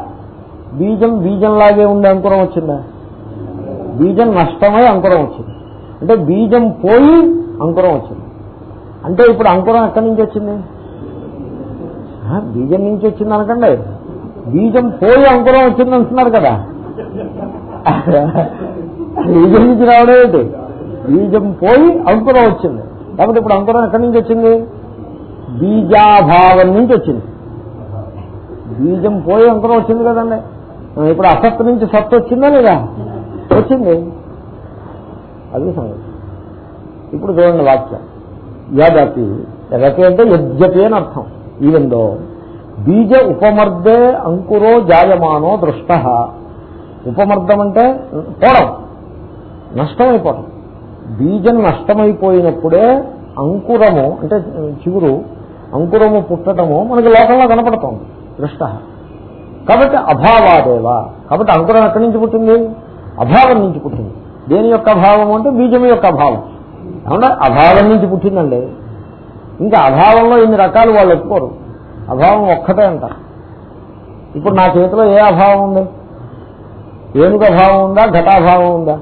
బీజం బీజంలాగే ఉండే అంకురం వచ్చిందా? బీజం నష్టమై అంకురం వచ్చింది. అంటే బీజం పోయి అంకురం వచ్చింది. అంటే ఇప్పుడు అంకురం ఎక్కడి నుంచి వచ్చింది? ఆ, బీజం నుంచి వచ్చింది అనకండి. బీజం పోయి అంకురం వచ్చింది అంటున్నారు కదా. బీజం నుంచి రావడం ఏంటి? బీజం పోయి అంకురం వచ్చింది. కాబట్టి ఇప్పుడు అంకురం ఎక్కడి నుంచి వచ్చింది? బీజాభావం నుంచి వచ్చింది. బీజం పోయి అంకురం వచ్చింది కదండి. ఇప్పుడు అసత్తు నుంచి సత్తు వచ్చిందా లేదా? వచ్చింది. అది సంగతి. ఇప్పుడు చూడండి వాక్యం. యదపి యదపి అంటే యజ్జపి అని అర్థం. ఈవెందో బీజ ఉపమర్దే అంకురో జాయమానో దృష్ట. ఉపమర్దం అంటే పోవడం నష్టమైపోవడం. బీజం నష్టమైపోయినప్పుడే అంకురము అంటే చిగురు అంకురము పుట్టడము మనకి లోకంలో కనపడుతోంది దృష్ట. కాబట్టి అభావాదేవా. కాబట్టి అంకురం ఎక్కడి నుంచి పుట్టింది? అభావం నుంచి పుట్టింది. దేని యొక్క అభావం అంటే బీజం యొక్క అభావం. అవునా? అభావం నుంచి పుట్టిందండి ఇంకా అభావంలో ఇన్ని రకాలు వాళ్ళు ఒప్పుకోరు. అభావం ఒక్కటే అంటారు. ఇప్పుడు నా చేతిలో ఏ అభావం ఉంది? ఏనుగు అభావం ఉందా? ఘటాభావం ఉందా?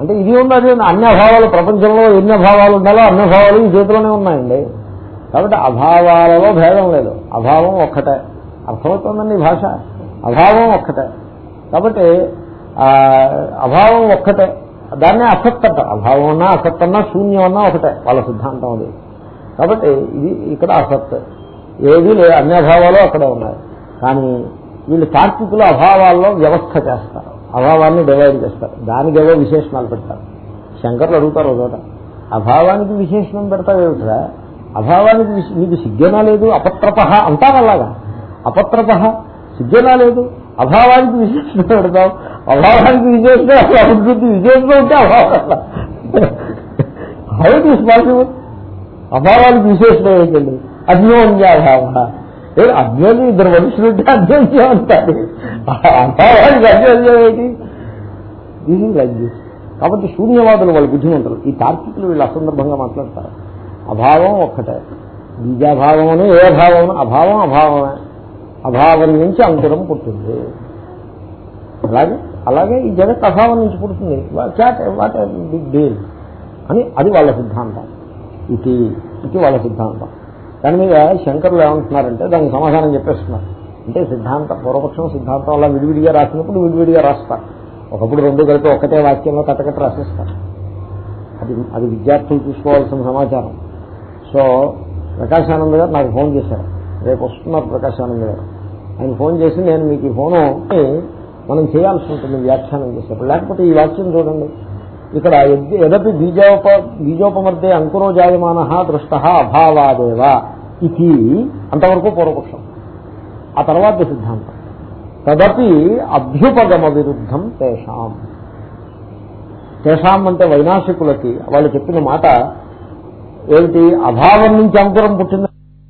అంటే ఇది ఉన్నది అన్ని అభావాలు ప్రపంచంలో ఎన్ని అభావాలు ఉండాలో అన్ని అభావాలు ఈ చేతిలోనే ఉన్నాయండి. కాబట్టి అభావాలలో భేదం లేదు. అభావం ఒక్కటే. అర్థమవుతుందండి ఈ భాష? అభావం ఒక్కటే. కాబట్టి అభావం ఒక్కటే. దాన్నే అసత్ అంటారు. అభావం అన్నా అసత్ అన్నా శూన్యం అన్నా ఒకటే. వాళ్ళ సిద్ధాంతం అది. కాబట్టి ఇది ఇక్కడ అసత్. ఏది లేదు అన్ని అభావాలు అక్కడే ఉన్నాయి. కానీ వీళ్ళు తార్కికులు అభావాల్లో వ్యవస్థ చేస్తారు. అభావాన్ని డివైడ్ చేస్తారు. దానికి ఏవో విశేషణాలు పెడతారు. శంకర్లు అడుగుతారు ఒక చోట అభావానికి విశేషణం పెడతావేమిట్రా అభావానికి మీకు నీకు లేదు? అపత్రపహ అంటారు అలాగా. అపత్రపహ సిగ్గనా లేదు? అభావానికి విశేషణ పెడతాం అభావానికి విశేషణ అభివృద్ధి విశేషణ ఉంటే అభావం హౌ ఇట్ ఈస్ పాసిబుల్ అభావానికి విశేషణ ఏంటండి? అన్యోన్యాభావ. ఏ అన్యోన్యం ఇద్దరు మనుషులు ఉంటే అన్యోన్యం అంటారు. అభావానికి అన్యోన్యం ఏంటి? ఇది లైక్ దిస్ కాబట్టి శూన్యవాదులు వాళ్ళు బుద్ధిమంతులు. ఈ తార్కికులు వీళ్ళు అసందర్భంగా మాట్లాడతారు. అభావం ఒక్కటే. బీజాభావం అని ఏ అభావం అభావం అభావమే. అభావం నుంచి అంకురం పుట్టింది. అలాగే అలాగే ఈ జగత్ అభావం నుంచి పుడుతుంది. వాట్ వాట్ బిగ్ డీల్ అని అది వాళ్ళ సిద్ధాంతం. ఇది ఇది వాళ్ళ సిద్ధాంతం. దాని మీద శంకరులు ఏమంటున్నారంటే దానికి సమాధానం చెప్పేస్తున్నారు. అంటే సిద్ధాంతం పూర్వపక్షం సిద్ధాంతం అలా విడివిడిగా రాసినప్పుడు విడివిడిగా రాస్తారు. ఒకప్పుడు రెండు కలిపి ఒకటే వాక్యంలో కట్టకట్ట రాసేస్తారు. అది అది విద్యార్థులు చూసుకోవాల్సిన సమాచారం. సో ప్రకాశానంద గారు నాకు ఫోన్ చేశారు. రేపు వస్తున్నారు ప్రకాశానంద గారు. ఆయన ఫోన్ చేసి నేను మీకు ఈ ఫోను మనం చేయాల్సి ఉంటుంది వ్యాఖ్యానం చేసేప్పుడు లేకపోతే ఈ వాక్యం చూడండి. ఇక్కడ ఎదపి బీజోప బీజోపమర్దే అంకురో జాయమాన దృష్ట అభావాదేవ ఇది అంతవరకు పూర్వపక్షం. ఆ తర్వాత సిద్ధాంతం. తదపి అభ్యుపగమ విరుద్ధం తేషాం. తేషాం అంటే వైనాశికులకి వాళ్ళు చెప్పిన మాట ఏమిటి? అభావం నుంచి అంకురం పుట్టింది.